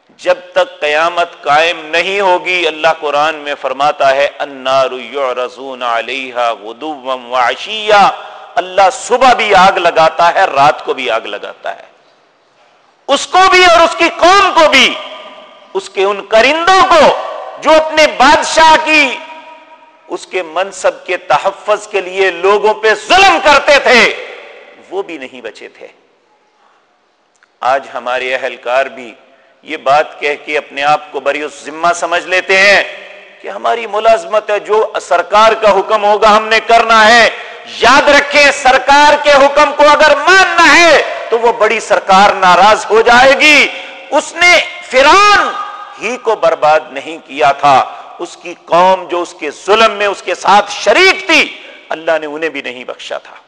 جب تک قیامت قائم نہیں ہوگی، اللہ قرآن میں فرماتا ہے، النار یعرضون علیہا غدوا وعشیا اللہ صبح بھی آگ لگاتا ہے، رات کو بھی آگ لگاتا ہے۔ اس کو بھی اور اس کی قوم کو بھی، اس کے ان کرندوں کو جو اپنے بادشاہ کی، اس کے منصب کے تحفظ کے لیے لوگوں پہ ظلم کرتے تھے، وہ بھی نہیں بچے تھے۔ آج ہمارے اہلکار بھی یہ بات کہہ کے اپنے آپ کو بری ذمہ سمجھ لیتے ہیں کہ ہماری ملازمت ہے جو سرکار کا حکم ہوگا ہم نے کرنا ہے۔ یاد رکھیں سرکار کے حکم کو اگر ماننا ہے تو وہ بڑی سرکار ناراض ہو جائے گی۔ اس نے فران ہی کو برباد نہیں کیا تھا۔ اس کی قوم جو اس کے ظلم میں اس کے ساتھ شریک تھی، اللہ نے انہیں بھی نہیں بخشا تھا۔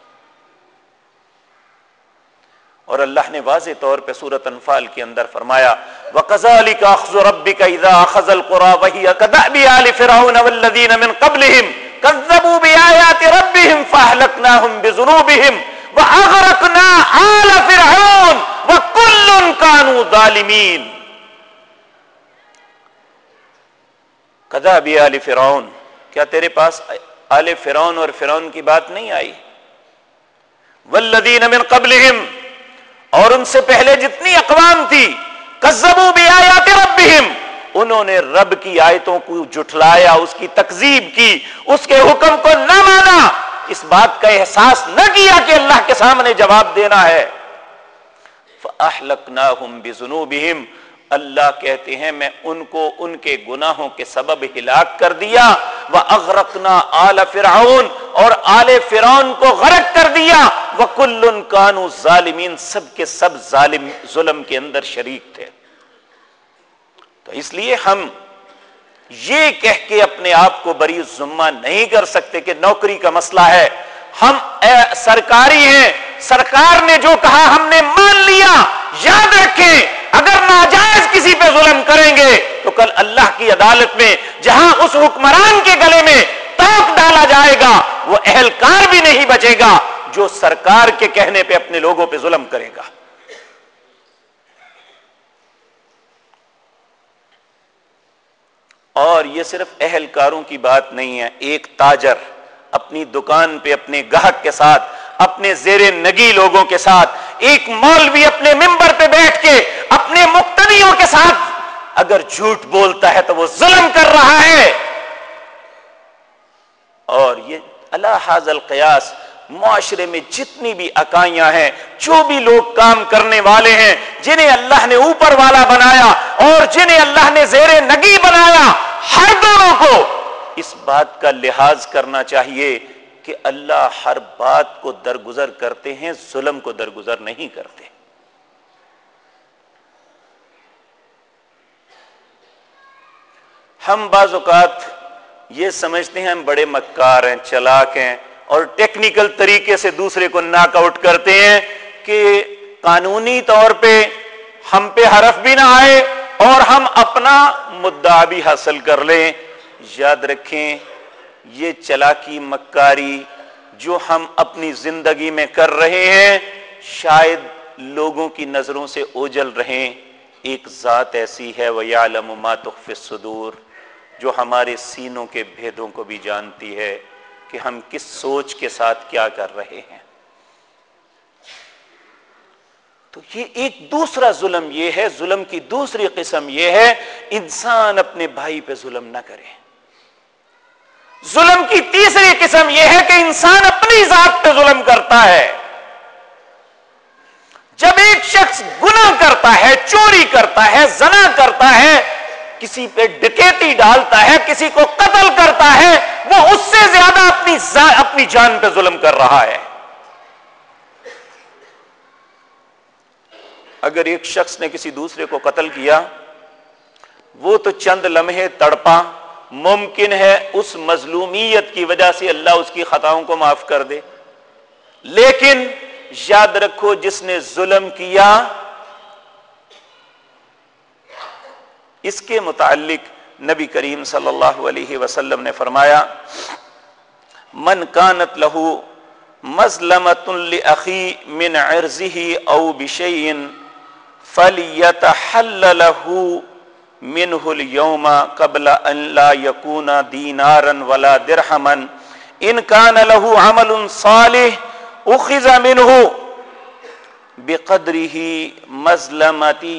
اور اللہ نے واضح طور پہ سورت انفال کے اندر فرمایا، وَقَذَلِكَ أَخْذُ رَبِّكَ إِذَا أَخَذَ الْقُرَى وَهِيَ كَدَأْبِ آلِ فِرْعَوْنَ وَالَّذِينَ مِنْ قَبْلِهِمْ، كَذَّبُوا بِآيَاتِ رَبِّهِمْ فَأَهْلَكْنَاهُمْ بِذُنُوبِهِمْ وَأَغْرَقْنَا آلَ فِرْعَوْنَ وَكُلٌّ كَانُوا ظَالِمِينَ. كَذَبِ آلِ فِرْعَوْنَ، کیا تیرے پاس آل فرعون اور فرعون کی بات نہیں آئی؟ والذین من قبلہم اور ان سے پہلے جتنی اقوام تھی کزبو بھی آیات ربہم، انہوں نے رب کی آیتوں کو جٹلایا اس کی تکذیب کی، اس کے حکم کو نہ مانا، اس بات کا احساس نہ کیا کہ اللہ کے سامنے جواب دینا ہے۔ فَأَحْلَقْنَاهُمْ بِذُنُوبِهِمْ اللہ کہتے ہیں میں ان کو ان کے گناہوں کے سبب ہلاک کر دیا وہ اغرقنا آل فرعون، اور آل فرعون کو غرق کر دیا۔ وہ کل کانو ظالمین سب کے سب ظالم، ظلم کے اندر شریک تھے۔ تو اس لیے ہم یہ کہہ کے اپنے آپ کو بری ذمہ نہیں کر سکتے کہ نوکری کا مسئلہ ہے۔ ہم سرکاری ہیں، سرکار نے جو کہا ہم نے مان لیا، یاد رکھیں۔ اگر ناجائز کسی پہ ظلم کریں گے، تو کل اللہ کی عدالت میں، جہاں اس حکمران کے گلے میں توک ڈالا جائے گا، وہ اہلکار بھی نہیں بچے گا جو سرکار کے کہنے پہ اپنے لوگوں پہ ظلم کرے گا۔ اور یہ صرف اہلکاروں کی بات نہیں ہے، ایک تاجر اپنی دکان پہ، اپنے گاہک کے ساتھ، اپنے زیر نگی لوگوں کے ساتھ، ایک مولوی اپنے ممبر پہ بیٹھ کے اپنے مقتدیوں کے ساتھ اگر جھوٹ بولتا ہے تو وہ ظلم کر رہا ہے۔ اور یہ اللہ حاضل قیاس معاشرے میں جتنی بھی اکائیاں ہیں، جو بھی لوگ کام کرنے والے ہیں، جنہیں اللہ نے اوپر والا بنایا اور جنہیں اللہ نے زیر نگی بنایا، ہر دونوں کو اس بات کا لحاظ کرنا چاہیے کہ اللہ ہر بات کو درگزر کرتے ہیں، ظلم کو درگزر نہیں کرتے۔ ہم بعض اوقات یہ سمجھتے ہیں ہم بڑے مکار ہیں، چلاک ہیں اور ٹیکنیکل طریقے سے دوسرے کو ناک آؤٹ کرتے ہیں کہ قانونی طور پہ ہم پہ حرف بھی نہ آئے اور ہم اپنا مدعا بھی حاصل کر لیں۔ یاد رکھیں، یہ چلاکی مکاری جو ہم اپنی زندگی میں کر رہے ہیں، شاید لوگوں کی نظروں سے اوجل رہیں۔ ایک ذات ایسی ہے وہ عالم ماتخ صدور جو ہمارے سینوں کے بھیدوں کو بھی جانتی ہے کہ ہم کس سوچ کے ساتھ کیا کر رہے ہیں۔ تو یہ ایک دوسرا ظلم یہ ہے، ظلم کی دوسری قسم یہ ہے، انسان اپنے بھائی پہ ظلم نہ کرے۔ ظلم کی تیسری قسم یہ ہے کہ انسان اپنی ذات پہ ظلم کرتا ہے۔ جب ایک شخص گناہ کرتا ہے، چوری کرتا ہے، زنا کرتا ہے کسی پہ ڈکیتی ڈالتا ہے، کسی کو قتل کرتا ہے، وہ اس سے زیادہ اپنی اپنی جان پہ ظلم کر رہا ہے۔ اگر ایک شخص نے کسی دوسرے کو قتل کیا، وہ تو چند لمحے تڑپا، ممکن ہے اس مظلومیت کی وجہ سے اللہ اس کی خطاؤں کو معاف کر دے۔ لیکن یاد رکھو، جس نے ظلم کیا اس کے متعلق نبی کریم صلی اللہ علیہ وسلم نے فرمایا، من کانت لہو مظلمت لأخی من عرضه او بشیء فلیتحل له منه اليوم قبل ان لا يكون دینارا ولا درہما ان کان له عمل صالح اخذ منه بقدره مظلمتی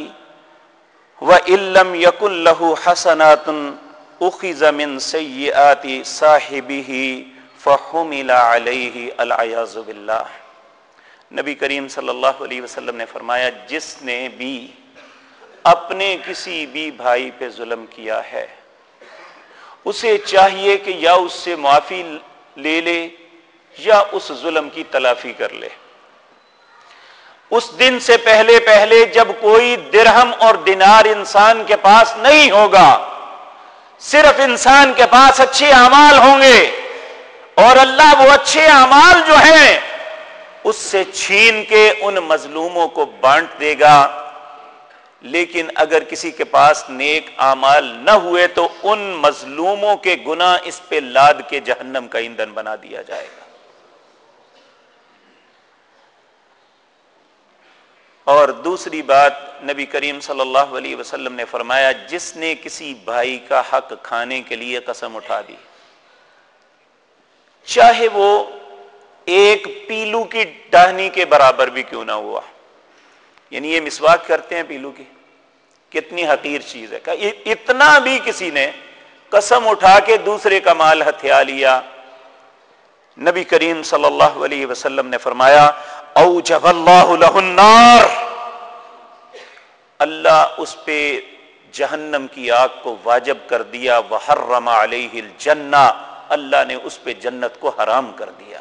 و علم یق اللہ حسنات اخذ من سیئات صاحبہ فحمل علیہ العیاذ باللہ نبی کریم صلی اللہ علیہ وسلم نے فرمایا، جس نے بھی اپنے کسی بھی بھائی پہ ظلم کیا ہے، اسے چاہیے کہ یا اس سے معافی لے لے یا اس ظلم کی تلافی کر لے۔ اس دن سے پہلے پہلے جب کوئی درہم اور دینار انسان کے پاس نہیں ہوگا، صرف انسان کے پاس اچھے اعمال ہوں گے اور اللہ وہ اچھے اعمال جو ہیں، اس سے چھین کے ان مظلوموں کو بانٹ دے گا۔ لیکن اگر کسی کے پاس نیک اعمال نہ ہوئے تو ان مظلوموں کے گناہ اس پہ لاد کے جہنم کا ایندھن بنا دیا جائے گا۔ اور دوسری بات نبی کریم صلی اللہ علیہ وسلم نے فرمایا، جس نے کسی بھائی کا حق کھانے کے لیے قسم اٹھا دی، چاہے وہ ایک پیلو کی ٹہنی کے برابر بھی کیوں نہ ہوا۔ یعنی یہ مسواک کرتے ہیں پیلو کی۔ کتنی حقیر چیز ہے۔ اتنا بھی کسی نے قسم اٹھا کے دوسرے کا مال ہتھیا لیا۔ نبی کریم صلی اللہ علیہ وسلم نے فرمایا او جب اللہ النار۔ اللہ اس پہ جہنم کی آگ کو واجب کر دیا۔ وہ علیہ الجنہ۔ اللہ نے اس پہ جنت کو حرام کر دیا۔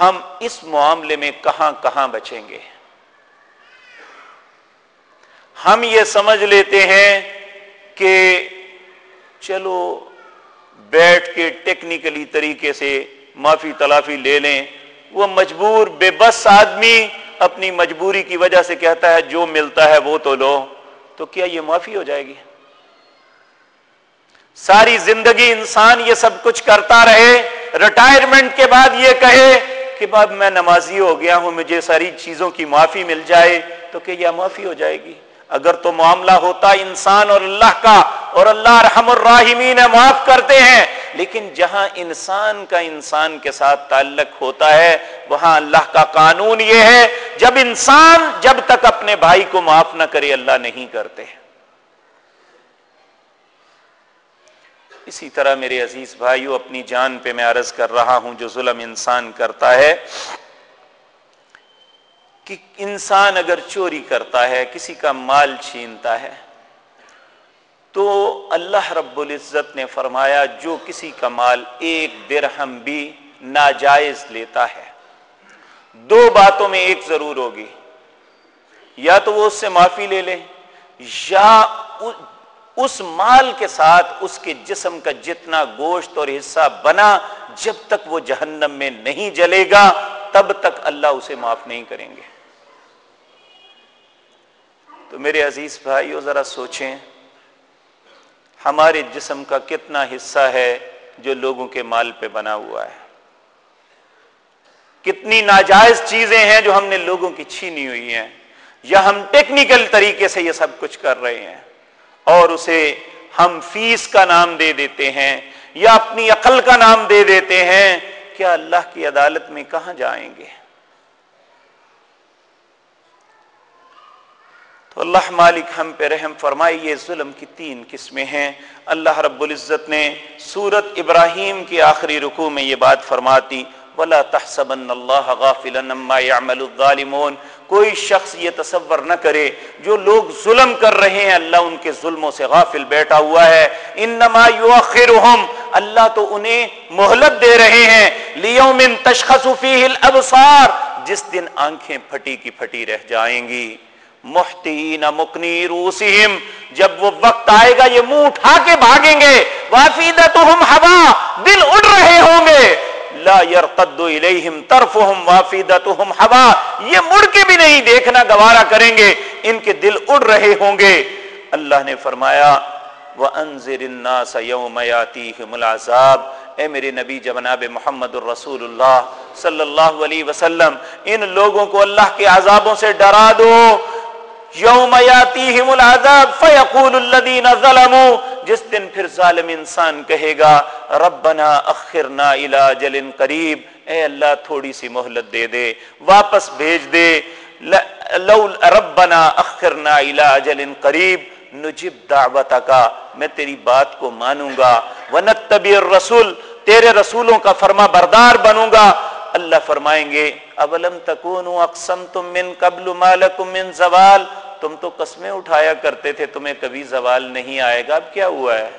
ہم اس معاملے میں کہاں کہاں بچیں گے؟ ہم یہ سمجھ لیتے ہیں کہ چلو بیٹھ کے ٹیکنیکلی طریقے سے معافی تلافی لے لیں۔ وہ مجبور بے بس آدمی اپنی مجبوری کی وجہ سے کہتا ہے، جو ملتا ہے وہ تو لو۔ تو کیا یہ معافی ہو جائے گی؟ ساری زندگی انسان یہ سب کچھ کرتا رہے ریٹائرمنٹ کے بعد یہ کہے کہ باب میں نمازی ہو گیا ہوں، مجھے ساری چیزوں کی معافی مل جائے۔ تو کہ یہ معافی ہو جائے گی؟ اگر تو معاملہ ہوتا انسان اور اللہ کا، اور اللہ رحم الراحمین معاف کرتے ہیں لیکن جہاں انسان کا انسان کے ساتھ تعلق ہوتا ہے، وہاں اللہ کا قانون یہ ہے، جب انسان جب تک اپنے بھائی کو معاف نہ کرے، اللہ نہیں کرتے۔ اسی طرح میرے عزیز بھائیو، اپنی جان پہ میں عرض کر رہا ہوں، جو ظلم انسان کرتا ہے، کہ انسان اگر چوری کرتا ہے، کسی کا مال چھینتا ہے تو اللہ رب العزت نے فرمایا جو کسی کا مال ایک درہم بھی ناجائز لیتا ہے۔ دو باتوں میں ایک ضرور ہوگی۔ یا تو وہ اس سے معافی لے لے، یا اس مال کے ساتھ اس کے جسم کا جتنا گوشت اور حصہ بنا جب تک وہ جہنم میں نہیں جلے گا، تب تک اللہ اسے معاف نہیں کریں گے۔ تو میرے عزیز بھائیو، ذرا سوچیں۔ ہمارے جسم کا کتنا حصہ ہے جو لوگوں کے مال پہ بنا ہوا ہے۔ کتنی ناجائز چیزیں ہیں جو ہم نے لوگوں کی چھینی ہوئی ہیں۔ یا ہم ٹیکنیکل طریقے سے یہ سب کچھ کر رہے ہیں۔ اور اسے ہم فیس کا نام دے دیتے ہیں یا اپنی عقل کا نام دے دیتے ہیں۔ کیا اللہ کی عدالت میں کہاں جائیں گے؟ تو اللہ مالک ہم پہ رحم فرمائی یہ ظلم کی تین قسمیں ہیں۔ اللہ رب العزت نے سورت ابراہیم کی آخری رکوع میں یہ بات فرماتی، ولا تحسبن اللہ غافلا عما يعمل الظالمون۔ کوئی شخص یہ تصور نہ کرے، جو لوگ ظلم کر رہے ہیں، اللہ ان کے ظلموں سے غافل بیٹھا ہوا ہے۔ انما یؤخرهم اللہ تو انہیں مہلت دے رہے ہیں۔ لیوم تشخص فیہ الابصار جس دن آنکھیں پھٹی کی پھٹی رہ جائیں گی۔ محتین مکنی روسیم جب وہ وقت آئے گا یہ منہ اٹھا کے بھاگیں گے، وافیدتہم ہوا، دل اڑ رہے ہوں گے۔ لا يرتد الیہم طرفہم وافیدتہم ہوا، یہ مڑ کے بھی نہیں دیکھنا گوارا کریں گے، ان کے دل اڑ رہے ہوں گے۔ اللہ نے فرمایا وَأَنزِرِ النَّاسَ يَوْمَ يَاتِيهِمُ الْعَذَابِ۔ اے میرے نبی، جناب محمد الرسول اللہ صلی اللہ علیہ وسلم، ان لوگوں کو اللہ کے عذابوں سے ڈرا دو۔ یوم یاتیہم العذاب فیقول الذین ظلموا، جس دن پھر ظالم انسان کہے گا، ربنا اخرنا الى جل قریب، اے اللہ تھوڑی سی مہلت دے دے، واپس بھیج دے لو ربنا اخرنا الى جل قریب، نجب دعوتکا میں تیری بات کو مانوں گا ونتبی الرسول، تیرے رسولوں کا فرما بردار بنوں گا اللہ فرمائیں گے اولم تکونوا اقسمتم من قبل ما لکم من زوال تم تو قسمیں اٹھایا کرتے تھے، تمہیں کبھی زوال نہیں آئے گا، اب کیا ہوا ہے؟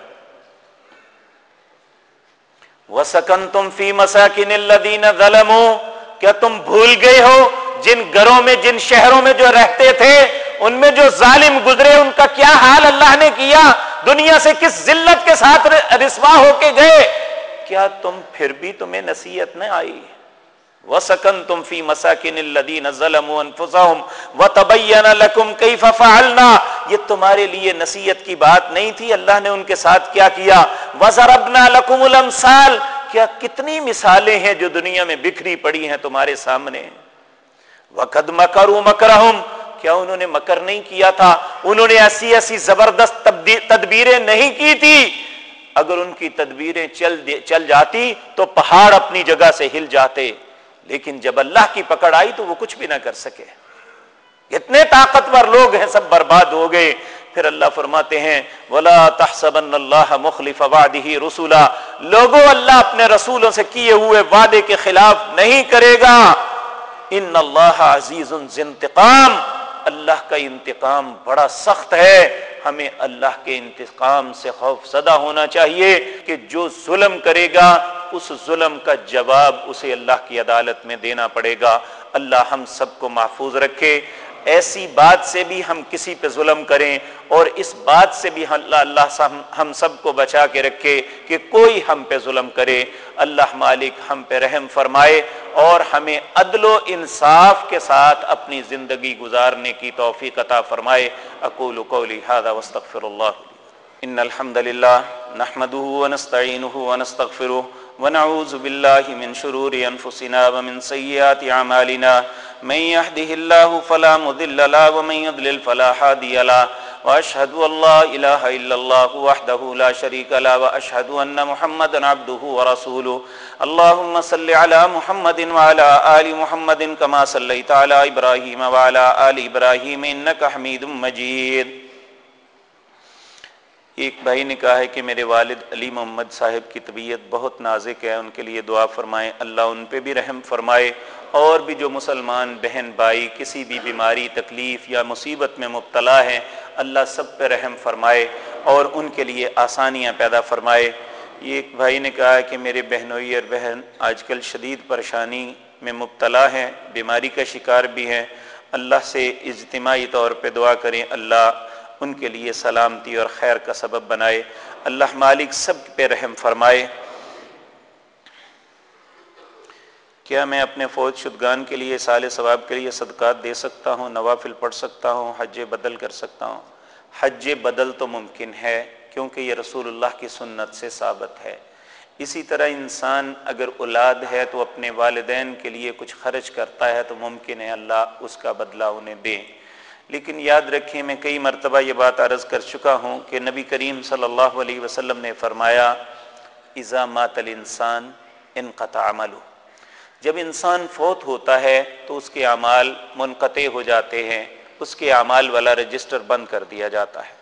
وَسَكَنْتُمْ فِي مَسَاكِنِ الَّذِينَ ظَلَمُوا کیا تم بھول گئے ہو؟ جن گھروں میں، جن شہروں میں جو رہتے تھے، ان میں جو ظالم گزرے، ان کا کیا حال اللہ نے کیا؟ دنیا سے کس ذلت کے ساتھ رسوا ہو کے گئے؟ کیا تم پھر بھی تمہیں نصیحت نہ آئی؟ وَسَكَنْتُمْ فِي مَسَاكِنِ الَّذِينَ ظَلَمُوا أَنفُسَهُمْ وَتَبَيَّنَ لَكُمْ كَيْفَ فَعَلْنَا۔ یہ تمہارے لیے نصیحت کی بات نہیں تھی اللہ نے ان کے ساتھ کیا کیا؟ وَزَرَبْنَا لَكُمُ الْأَمْثَالِ۔ کیا کتنی مثالیں ہیں جو دنیا میں بکھری پڑی ہیں تمہارے سامنے؟ وَقَدْ مَكَرُوا مَكْرَهُمْ۔ کیا انہوں نے مکر نہیں کیا تھا؟ انہوں نے ایسی ایسی زبردست تدبیریں نہیں کی تھی۔ اگر ان کی تدبیریں چل, چل جاتی تو پہاڑ اپنی جگہ سے ہل جاتے۔ لیکن جب اللہ کی پکڑ آئی تو وہ کچھ بھی نہ کر سکے۔ اتنے طاقتور لوگ ہیں، سب برباد ہو گئے۔ پھر اللہ فرماتے ہیں، ولا تحسبن اللہ مخلف وعده رسولا۔ لوگوں، اللہ اپنے رسولوں سے کیے ہوئے وعدے کے خلاف نہیں کرے گا۔ ان اللہ عزیز انتقام۔ اللہ کا انتقام بڑا سخت ہے۔ ہمیں اللہ کے انتقام سے خوف زدہ ہونا چاہیے کہ جو ظلم کرے گا، اس ظلم کا جواب اسے اللہ کی عدالت میں دینا پڑے گا۔ اللہ ہم سب کو محفوظ رکھے۔ ایسی بات سے بھی ہم کسی پہ ظلم کریں اور اس بات سے بھی اللہ اللہ ہم سب کو بچا کے رکھے کہ کوئی ہم پہ ظلم کرے۔ اللہ مالک ہم پہ رحم فرمائے اور ہمیں عدل و انصاف کے ساتھ اپنی زندگی گزارنے کی توفیق عطا فرمائے۔ اقول قولی هذا واستغفر اللہ ان الحمد للہ نحمده ونستعینه ونستغفره ونعوذ بالله من شرور انفسنا ومن سيئات اعمالنا۔ من يهده الله فلا مضل له ومن يضلل فلا هادي له واشهد ان لا اله الا الله وحده لا شريك له واشهد ان محمدا عبده ورسوله. اللهم صل على محمد وعلى ال محمد كما صليت على ابراهيم وعلى ال ابراهيم انك حميد مجيد. ایک بھائی نے کہا ہے کہ میرے والد علی محمد صاحب کی طبیعت بہت نازک ہے، ان کے لیے دعا فرمائیں۔ اللہ ان پہ بھی رحم فرمائے اور بھی جو مسلمان، بہن، بھائی، کسی بھی بیماری، تکلیف یا مصیبت میں مبتلا ہیں، اللہ سب پہ رحم فرمائے اور ان کے لیے آسانیاں پیدا فرمائے۔ یہ ایک بھائی نے کہا کہ میرے بہنوئی اور بہن آج کل شدید پریشانی میں مبتلا ہیں، بیماری کا شکار بھی ہیں۔ اللہ سے اجتماعی طور پہ دعا کریں، اللہ ان کے لیے سلامتی اور خیر کا سبب بنائے۔ اللہ مالک سب پہ رحم فرمائے۔ کیا میں اپنے فوج شدگان کے لیے سال ثواب کے لیے صدقات دے سکتا ہوں، نوافل پڑھ سکتا ہوں، حج بدل کر سکتا ہوں؟ حج بدل تو ممکن ہے کیونکہ یہ رسول اللہ کی سنت سے ثابت ہے۔ اسی طرح انسان اگر اولاد ہے تو اپنے والدین کے لیے کچھ خرچ کرتا ہے تو ممکن ہے اللہ اس کا بدلہ انہیں دیں لیکن یاد رکھیں میں کئی مرتبہ یہ بات عرض کر چکا ہوں کہ نبی کریم صلی اللہ علیہ وسلم نے فرمایا ازا مات الانسان انقطع عملو جب انسان فوت ہوتا ہے تو اس کے اعمال منقطع ہو جاتے ہیں، اس کے اعمال والا رجسٹر بند کر دیا جاتا ہے۔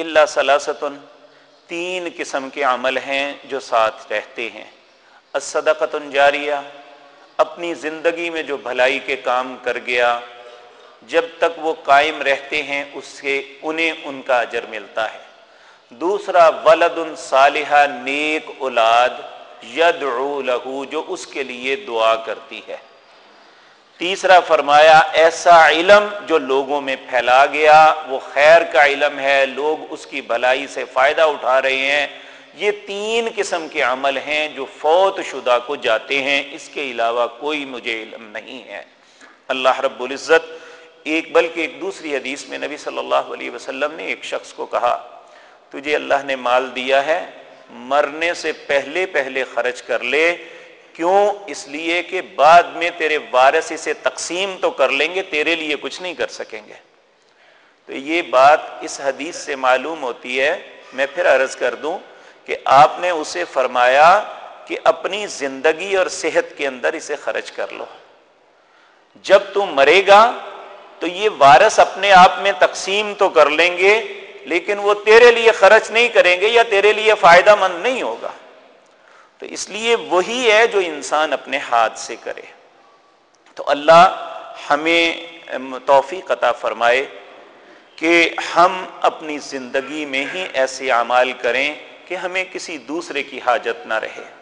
اللہ سلاستن تین قسم کے عمل ہیں جو ساتھ رہتے ہیں۔ الصدقۃ جاریہ اپنی زندگی میں جو بھلائی کے کام کر گیا جب تک وہ قائم رہتے ہیں، اس سے انہیں ان کا اجر ملتا ہے۔ دوسرا ولد صالحہ، نیک اولاد یدعو لہو، جو اس کے لیے دعا کرتی ہے۔ تیسرا، فرمایا، ایسا علم جو لوگوں میں پھیلا گیا، وہ خیر کا علم ہے، لوگ اس کی بھلائی سے فائدہ اٹھا رہے ہیں۔ یہ تین قسم کے عمل ہیں جو فوت شدہ کو جاتے ہیں، اس کے علاوہ کوئی مجھے علم نہیں ہے۔ اللہ رب العزت ایک بلکہ ایک دوسری حدیث میں نبی صلی اللہ علیہ وسلم نے ایک شخص کو کہا، تجھے اللہ نے مال دیا ہے، مرنے سے پہلے پہلے خرچ کر لے، کیوں؟ اس لیے کہ بعد میں تیرے وارث سے تقسیم تو کر لیں گے، تیرے لیے کچھ نہیں کر سکیں گے۔ تو یہ بات اس حدیث سے معلوم ہوتی ہے۔ میں پھر عرض کر دوں کہ آپ نے اسے فرمایا کہ اپنی زندگی اور صحت کے اندر اسے خرچ کر لو۔ جب تم مرے گا تو یہ وارث اپنے آپ میں تقسیم تو کر لیں گے، لیکن وہ تیرے لیے خرچ نہیں کریں گے یا تیرے لیے فائدہ مند نہیں ہوگا۔ تو اس لیے وہی ہے جو انسان اپنے ہاتھ سے کرے۔ تو اللہ ہمیں توفیق عطا فرمائے کہ ہم اپنی زندگی میں ہی ایسے اعمال کریں کہ ہمیں کسی دوسرے کی حاجت نہ رہے۔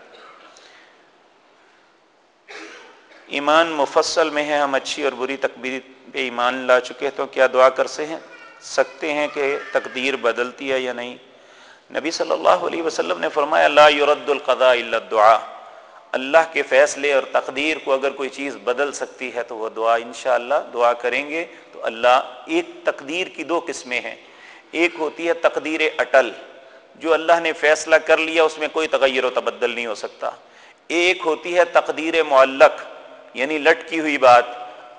ایمان مفصل میں ہے، ہم اچھی اور بری تقبیر پہ ایمان لا چکے تو کیا دعا کر سے ہیں؟ سکتے ہیں کہ تقدیر بدلتی ہے یا نہیں؟ نبی صلی اللہ علیہ وسلم نے فرمایا، لا يرد القضاء الا الدعاء۔ اللہ کے فیصلے اور تقدیر کو اگر کوئی چیز بدل سکتی ہے، تو وہ دعا انشاءاللہ دعا کریں گے۔ تو اللہ ایک تقدیر کی دو قسمیں ہیں۔ ایک ہوتی ہے تقدیر اٹل، جو اللہ نے فیصلہ کر لیا، اس میں کوئی تغیر و تبدل نہیں ہو سکتا۔ ایک ہوتی ہے تقدیر معلق یعنی لٹکی ہوئی بات،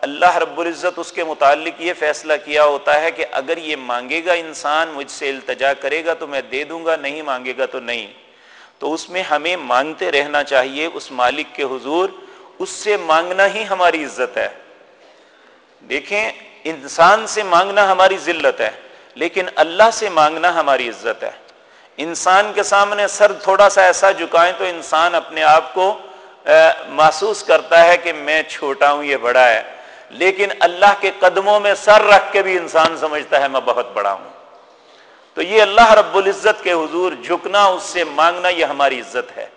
اللہ رب العزت اس کے متعلق یہ فیصلہ کیا ہوتا ہے کہ اگر یہ مانگے گا انسان، مجھ سے التجا کرے گا تو میں دے دوں گا، نہیں مانگے گا تو نہیں۔ تو اس میں ہمیں مانگتے رہنا چاہیے اس مالک کے حضور، اس سے مانگنا ہی ہماری عزت ہے۔ دیکھیں، انسان سے مانگنا ہماری ذلت ہے، لیکن اللہ سے مانگنا ہماری عزت ہے۔ انسان کے سامنے سر تھوڑا سا ایسا جھکائیں تو انسان اپنے آپ کو محسوس کرتا ہے کہ میں چھوٹا ہوں، یہ بڑا ہے۔ لیکن اللہ کے قدموں میں سر رکھ کے بھی انسان سمجھتا ہے، میں بہت بڑا ہوں۔ تو یہ اللہ رب العزت کے حضور، جھکنا، اس سے مانگنا، یہ ہماری عزت ہے۔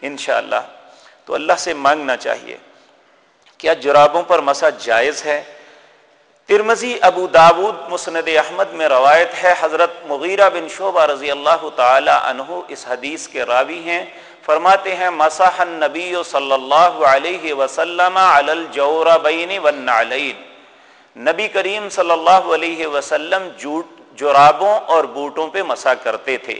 انشاءاللہ۔ تو اللہ سے مانگنا چاہیے۔ کیا جرابوں پر مسا جائز ہے؟ ترمزی ابو داود مسند احمد میں روایت ہے، حضرت مغیرہ بن شعبہ رضی اللہ تعالی عنہ اس حدیث کے راوی ہیں۔ فرماتے ہیں، مسح النبی صلی اللہ علیہ وسلم علی الجوربین والنعلین. نبی کریم صلی اللہ علیہ وسلم جوٹ جرابوں اور بوٹوں پہ مسا کرتے تھے۔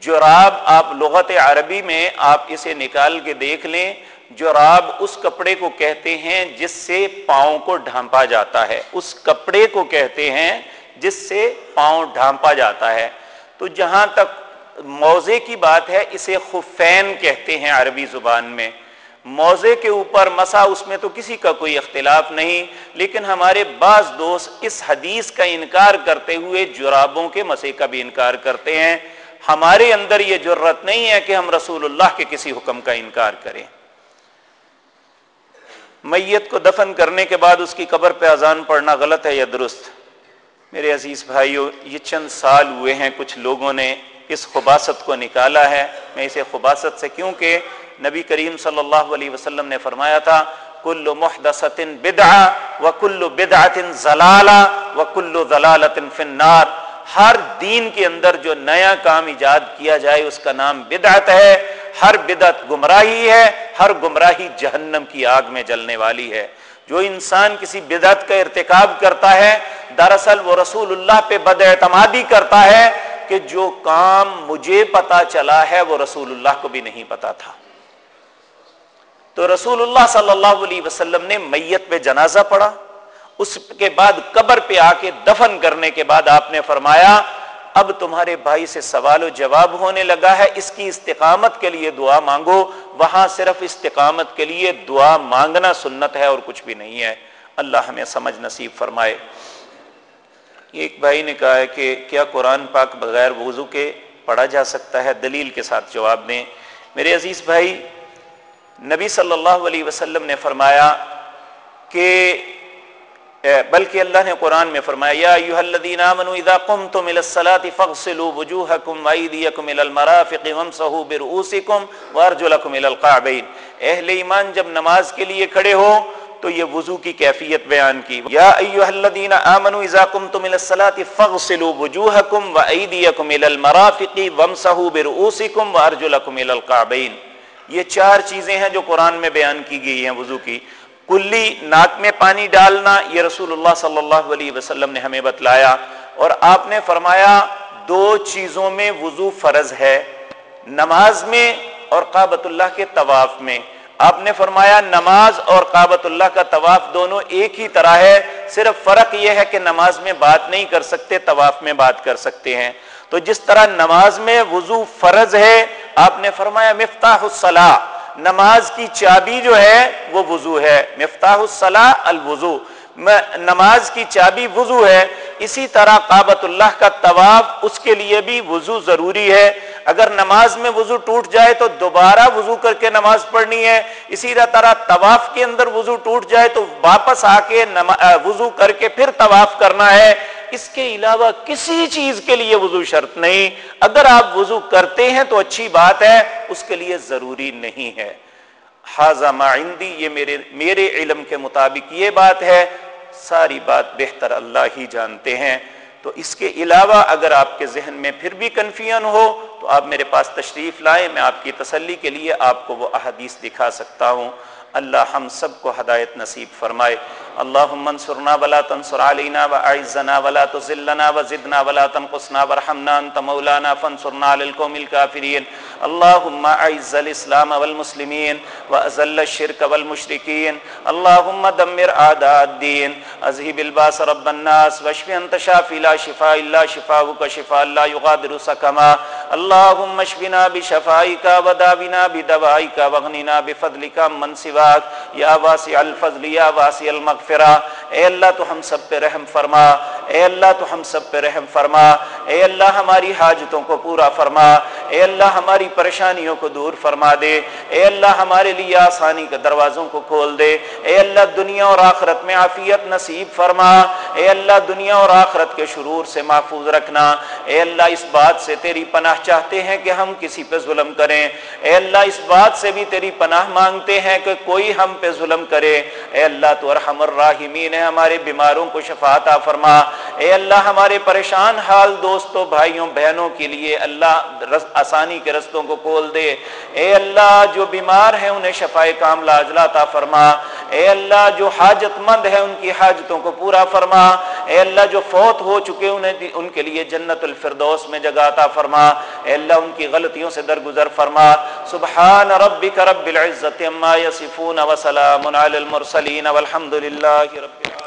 جراب آپ لغت عربی میں آپ اسے نکال کے دیکھ لیں۔ جراب اس کپڑے کو کہتے ہیں جس سے پاؤں کو ڈھانپا جاتا ہے۔ اس کپڑے کو کہتے ہیں جس سے پاؤں ڈھانپا جاتا ہے۔ تو جہاں تک موزے کی بات ہے، اسے خفین کہتے ہیں عربی زبان میں۔ موزے کے اوپر مسا، اس میں تو کسی کا کوئی اختلاف نہیں، لیکن ہمارے بعض دوست اس حدیث کا انکار کرتے ہوئے جرابوں کے مسے کا بھی انکار کرتے ہیں۔ ہمارے اندر یہ ضرورت نہیں ہے کہ ہم رسول اللہ کے کسی حکم کا انکار کریں۔ میت کو دفن کرنے کے بعد اس کی قبر پہ اذان پڑھنا غلط ہے یا درست؟ میرے عزیز بھائیوں یہ چند سال ہوئے ہیں، کچھ لوگوں نے اس خباست کو نکالا ہے۔ میں اسے خباست سے کیونکہ نبی کریم صلی اللہ علیہ وسلم نے فرمایا تھا، کل محدثت بدعا و کل بدعت زلالہ و کل ضلالت فنار ہر دین کے اندر جو نیا کام ایجاد کیا جائے، اس کا نام بدعت ہے۔ ہر بدعت گمراہی ہے، ہر گمراہی جہنم کی آگ میں جلنے والی ہے۔ جو انسان کسی بدعت کا ارتکاب کرتا ہے، دراصل وہ رسول اللہ پہ بد اعتمادی کرتا ہے۔ کہ جو کام مجھے پتا چلا ہے وہ رسول اللہ کو بھی نہیں پتا تھا۔ تو رسول اللہ صلی اللہ علیہ وسلم نے میت پہ جنازہ پڑھا۔ اس کے بعد قبر پہ آ کے دفن کرنے کے بعد آپ نے فرمایا، اب تمہارے بھائی سے سوال و جواب ہونے لگا ہے، اس کی استقامت کے لیے دعا مانگو۔ وہاں صرف استقامت کے لیے دعا مانگنا سنت ہے اور کچھ بھی نہیں ہے۔ اللہ ہمیں سمجھ نصیب فرمائے۔ ایک بھائی نے کہا ہے کہ کیا قرآن پاک بغیر وضو کے پڑھا جا سکتا ہے؟ دلیل کے ساتھ جواب دیں۔ میرے عزیز بھائی، نبی صلی اللہ علیہ وسلم نے فرمایا کہ بلکہ اللہ نے قرآن میں فرمایا، یا الذین آمنوا اذا قمتم الى الصلاة فاغسلوا وجوهکم وایدیکم الى المرافق وامسحوا برؤوسکم وارجلکم الى القعبین۔ اہل ایمان جب نماز کے لیے کھڑے ہو تو یہ وضو کی کیفیت بیان کی۔ یا ایھا الذین آمنوا اذا قمتم الى الصلاة فاغسلوا وجوهکم وایدیکم الى المرافق وامسحوا برؤوسکم وارجلکم الى القعبین۔ یہ چار چیزیں ہیں جو قرآن میں بیان کی گئی ہیں وضو کی۔ کلی ناک میں پانی ڈالنا، یہ رسول اللہ صلی اللہ علیہ وسلم نے ہمیں بتلایا۔ اور آپ نے فرمایا، دو چیزوں میں وضو فرض ہے، نماز میں اور قابط اللہ کے طواف میں۔ آپ نے فرمایا نماز اور کابت اللہ کا طواف دونوں ایک ہی طرح ہے، صرف فرق یہ ہے کہ نماز میں بات نہیں کر سکتے، طواف میں بات کر سکتے ہیں۔ تو جس طرح نماز میں وضو فرض ہے، آپ نے فرمایا مفتاح الصلاح، نماز کی چابی جو ہے، وہ وضو ہے۔ مفتاح الصلاح الوضو۔ نماز کی چابی وضو ہے، اسی طرح قابط اللہ کا طواف اس کے لیے بھی وضو ضروری ہے۔ اگر نماز میں وضو ٹوٹ جائے تو دوبارہ وضو کر کے نماز پڑھنی ہے۔ اسی طرح طواف کے اندر وضو ٹوٹ جائے تو واپس آ کے وضو کر کے پھر طواف کرنا ہے۔ اس کے علاوہ کسی چیز کے لیے وضو شرط نہیں۔ اگر آپ وضو کرتے ہیں تو اچھی بات ہے، اس کے لیے ضروری نہیں ہے۔ ما عندی، یہ میرے میرے علم کے مطابق یہ بات ہے، ساری بات بہتر اللہ ہی جانتے ہیں۔ تو اس کے علاوہ اگر آپ کے ذہن میں پھر بھی کنفیوژن ہو، تو آپ میرے پاس تشریف لائیں، میں آپ کی تسلی کے لیے آپ کو وہ احادیث دکھا سکتا ہوں۔ اللہ ہم سب کو ہدایت نصیب فرمائے۔ اللهم انصرنا ولا تنصر علينا واعزنا ولا تذلنا وزدنا ولا تنقصنا وارحمنا انت مولانا فانصرنا على القوم الكافرين اللهم اعز الاسلام والمسلمين واذل الشرك والمشركين اللهم دمر اعداء الدين اذهب الباس رب الناس واشف انت شافي لا شفاء الا شفاؤك شفاء لا يغادر سقما اللهم اشفنا بشفائك وداونا بدوائك واغننا بفضلك من سواك يا واسع الفضل يا واسع المغفرة مغفرہ اے اللہ تو ہم سب پہ رحم فرما اے اللہ تو ہم سب پہ رحم فرما اے اللہ ہماری حاجتوں کو پورا فرما اے اللہ ہماری پریشانیوں کو دور فرما دے اے اللہ ہمارے لیے آسانی کے دروازوں کو کھول دے اے اللہ دنیا اور آخرت میں عافیت نصیب فرما اے اللہ دنیا اور آخرت کے شرور سے محفوظ رکھنا اے اللہ اس بات سے تیری پناہ چاہتے ہیں کہ ہم کسی پہ ظلم کریں اے اللہ اس بات سے بھی تیری پناہ مانگتے ہیں کہ کوئی ہم پہ ظلم کرے اے اللہ تو ارحم الراحمین ہے ہمارے بیماروں کو شفاعت فرما۔ اے اللہ، ہمارے پریشان حال دوستوں بھائیوں، بہنوں کے لیے اللہ آسانی کے رستوں کو کھول دے۔ اے اللہ، جو بیمار ہیں انہیں شفا کام لاجلا فرما۔ اے اللہ، جو حاجت مند ہے ان کی حاجتوں کو پورا فرما۔ اے اللہ، جو فوت ہو چکے انہیں ان کے لیے جنت الفردوس میں جگہ عطا فرما۔ اے اللہ، ان کی غلطیوں سے درگزر فرما۔ سبحان ربک رب العزت عما یصفون وسلام علی المرسلین والحمد للہ للہ رب العالمين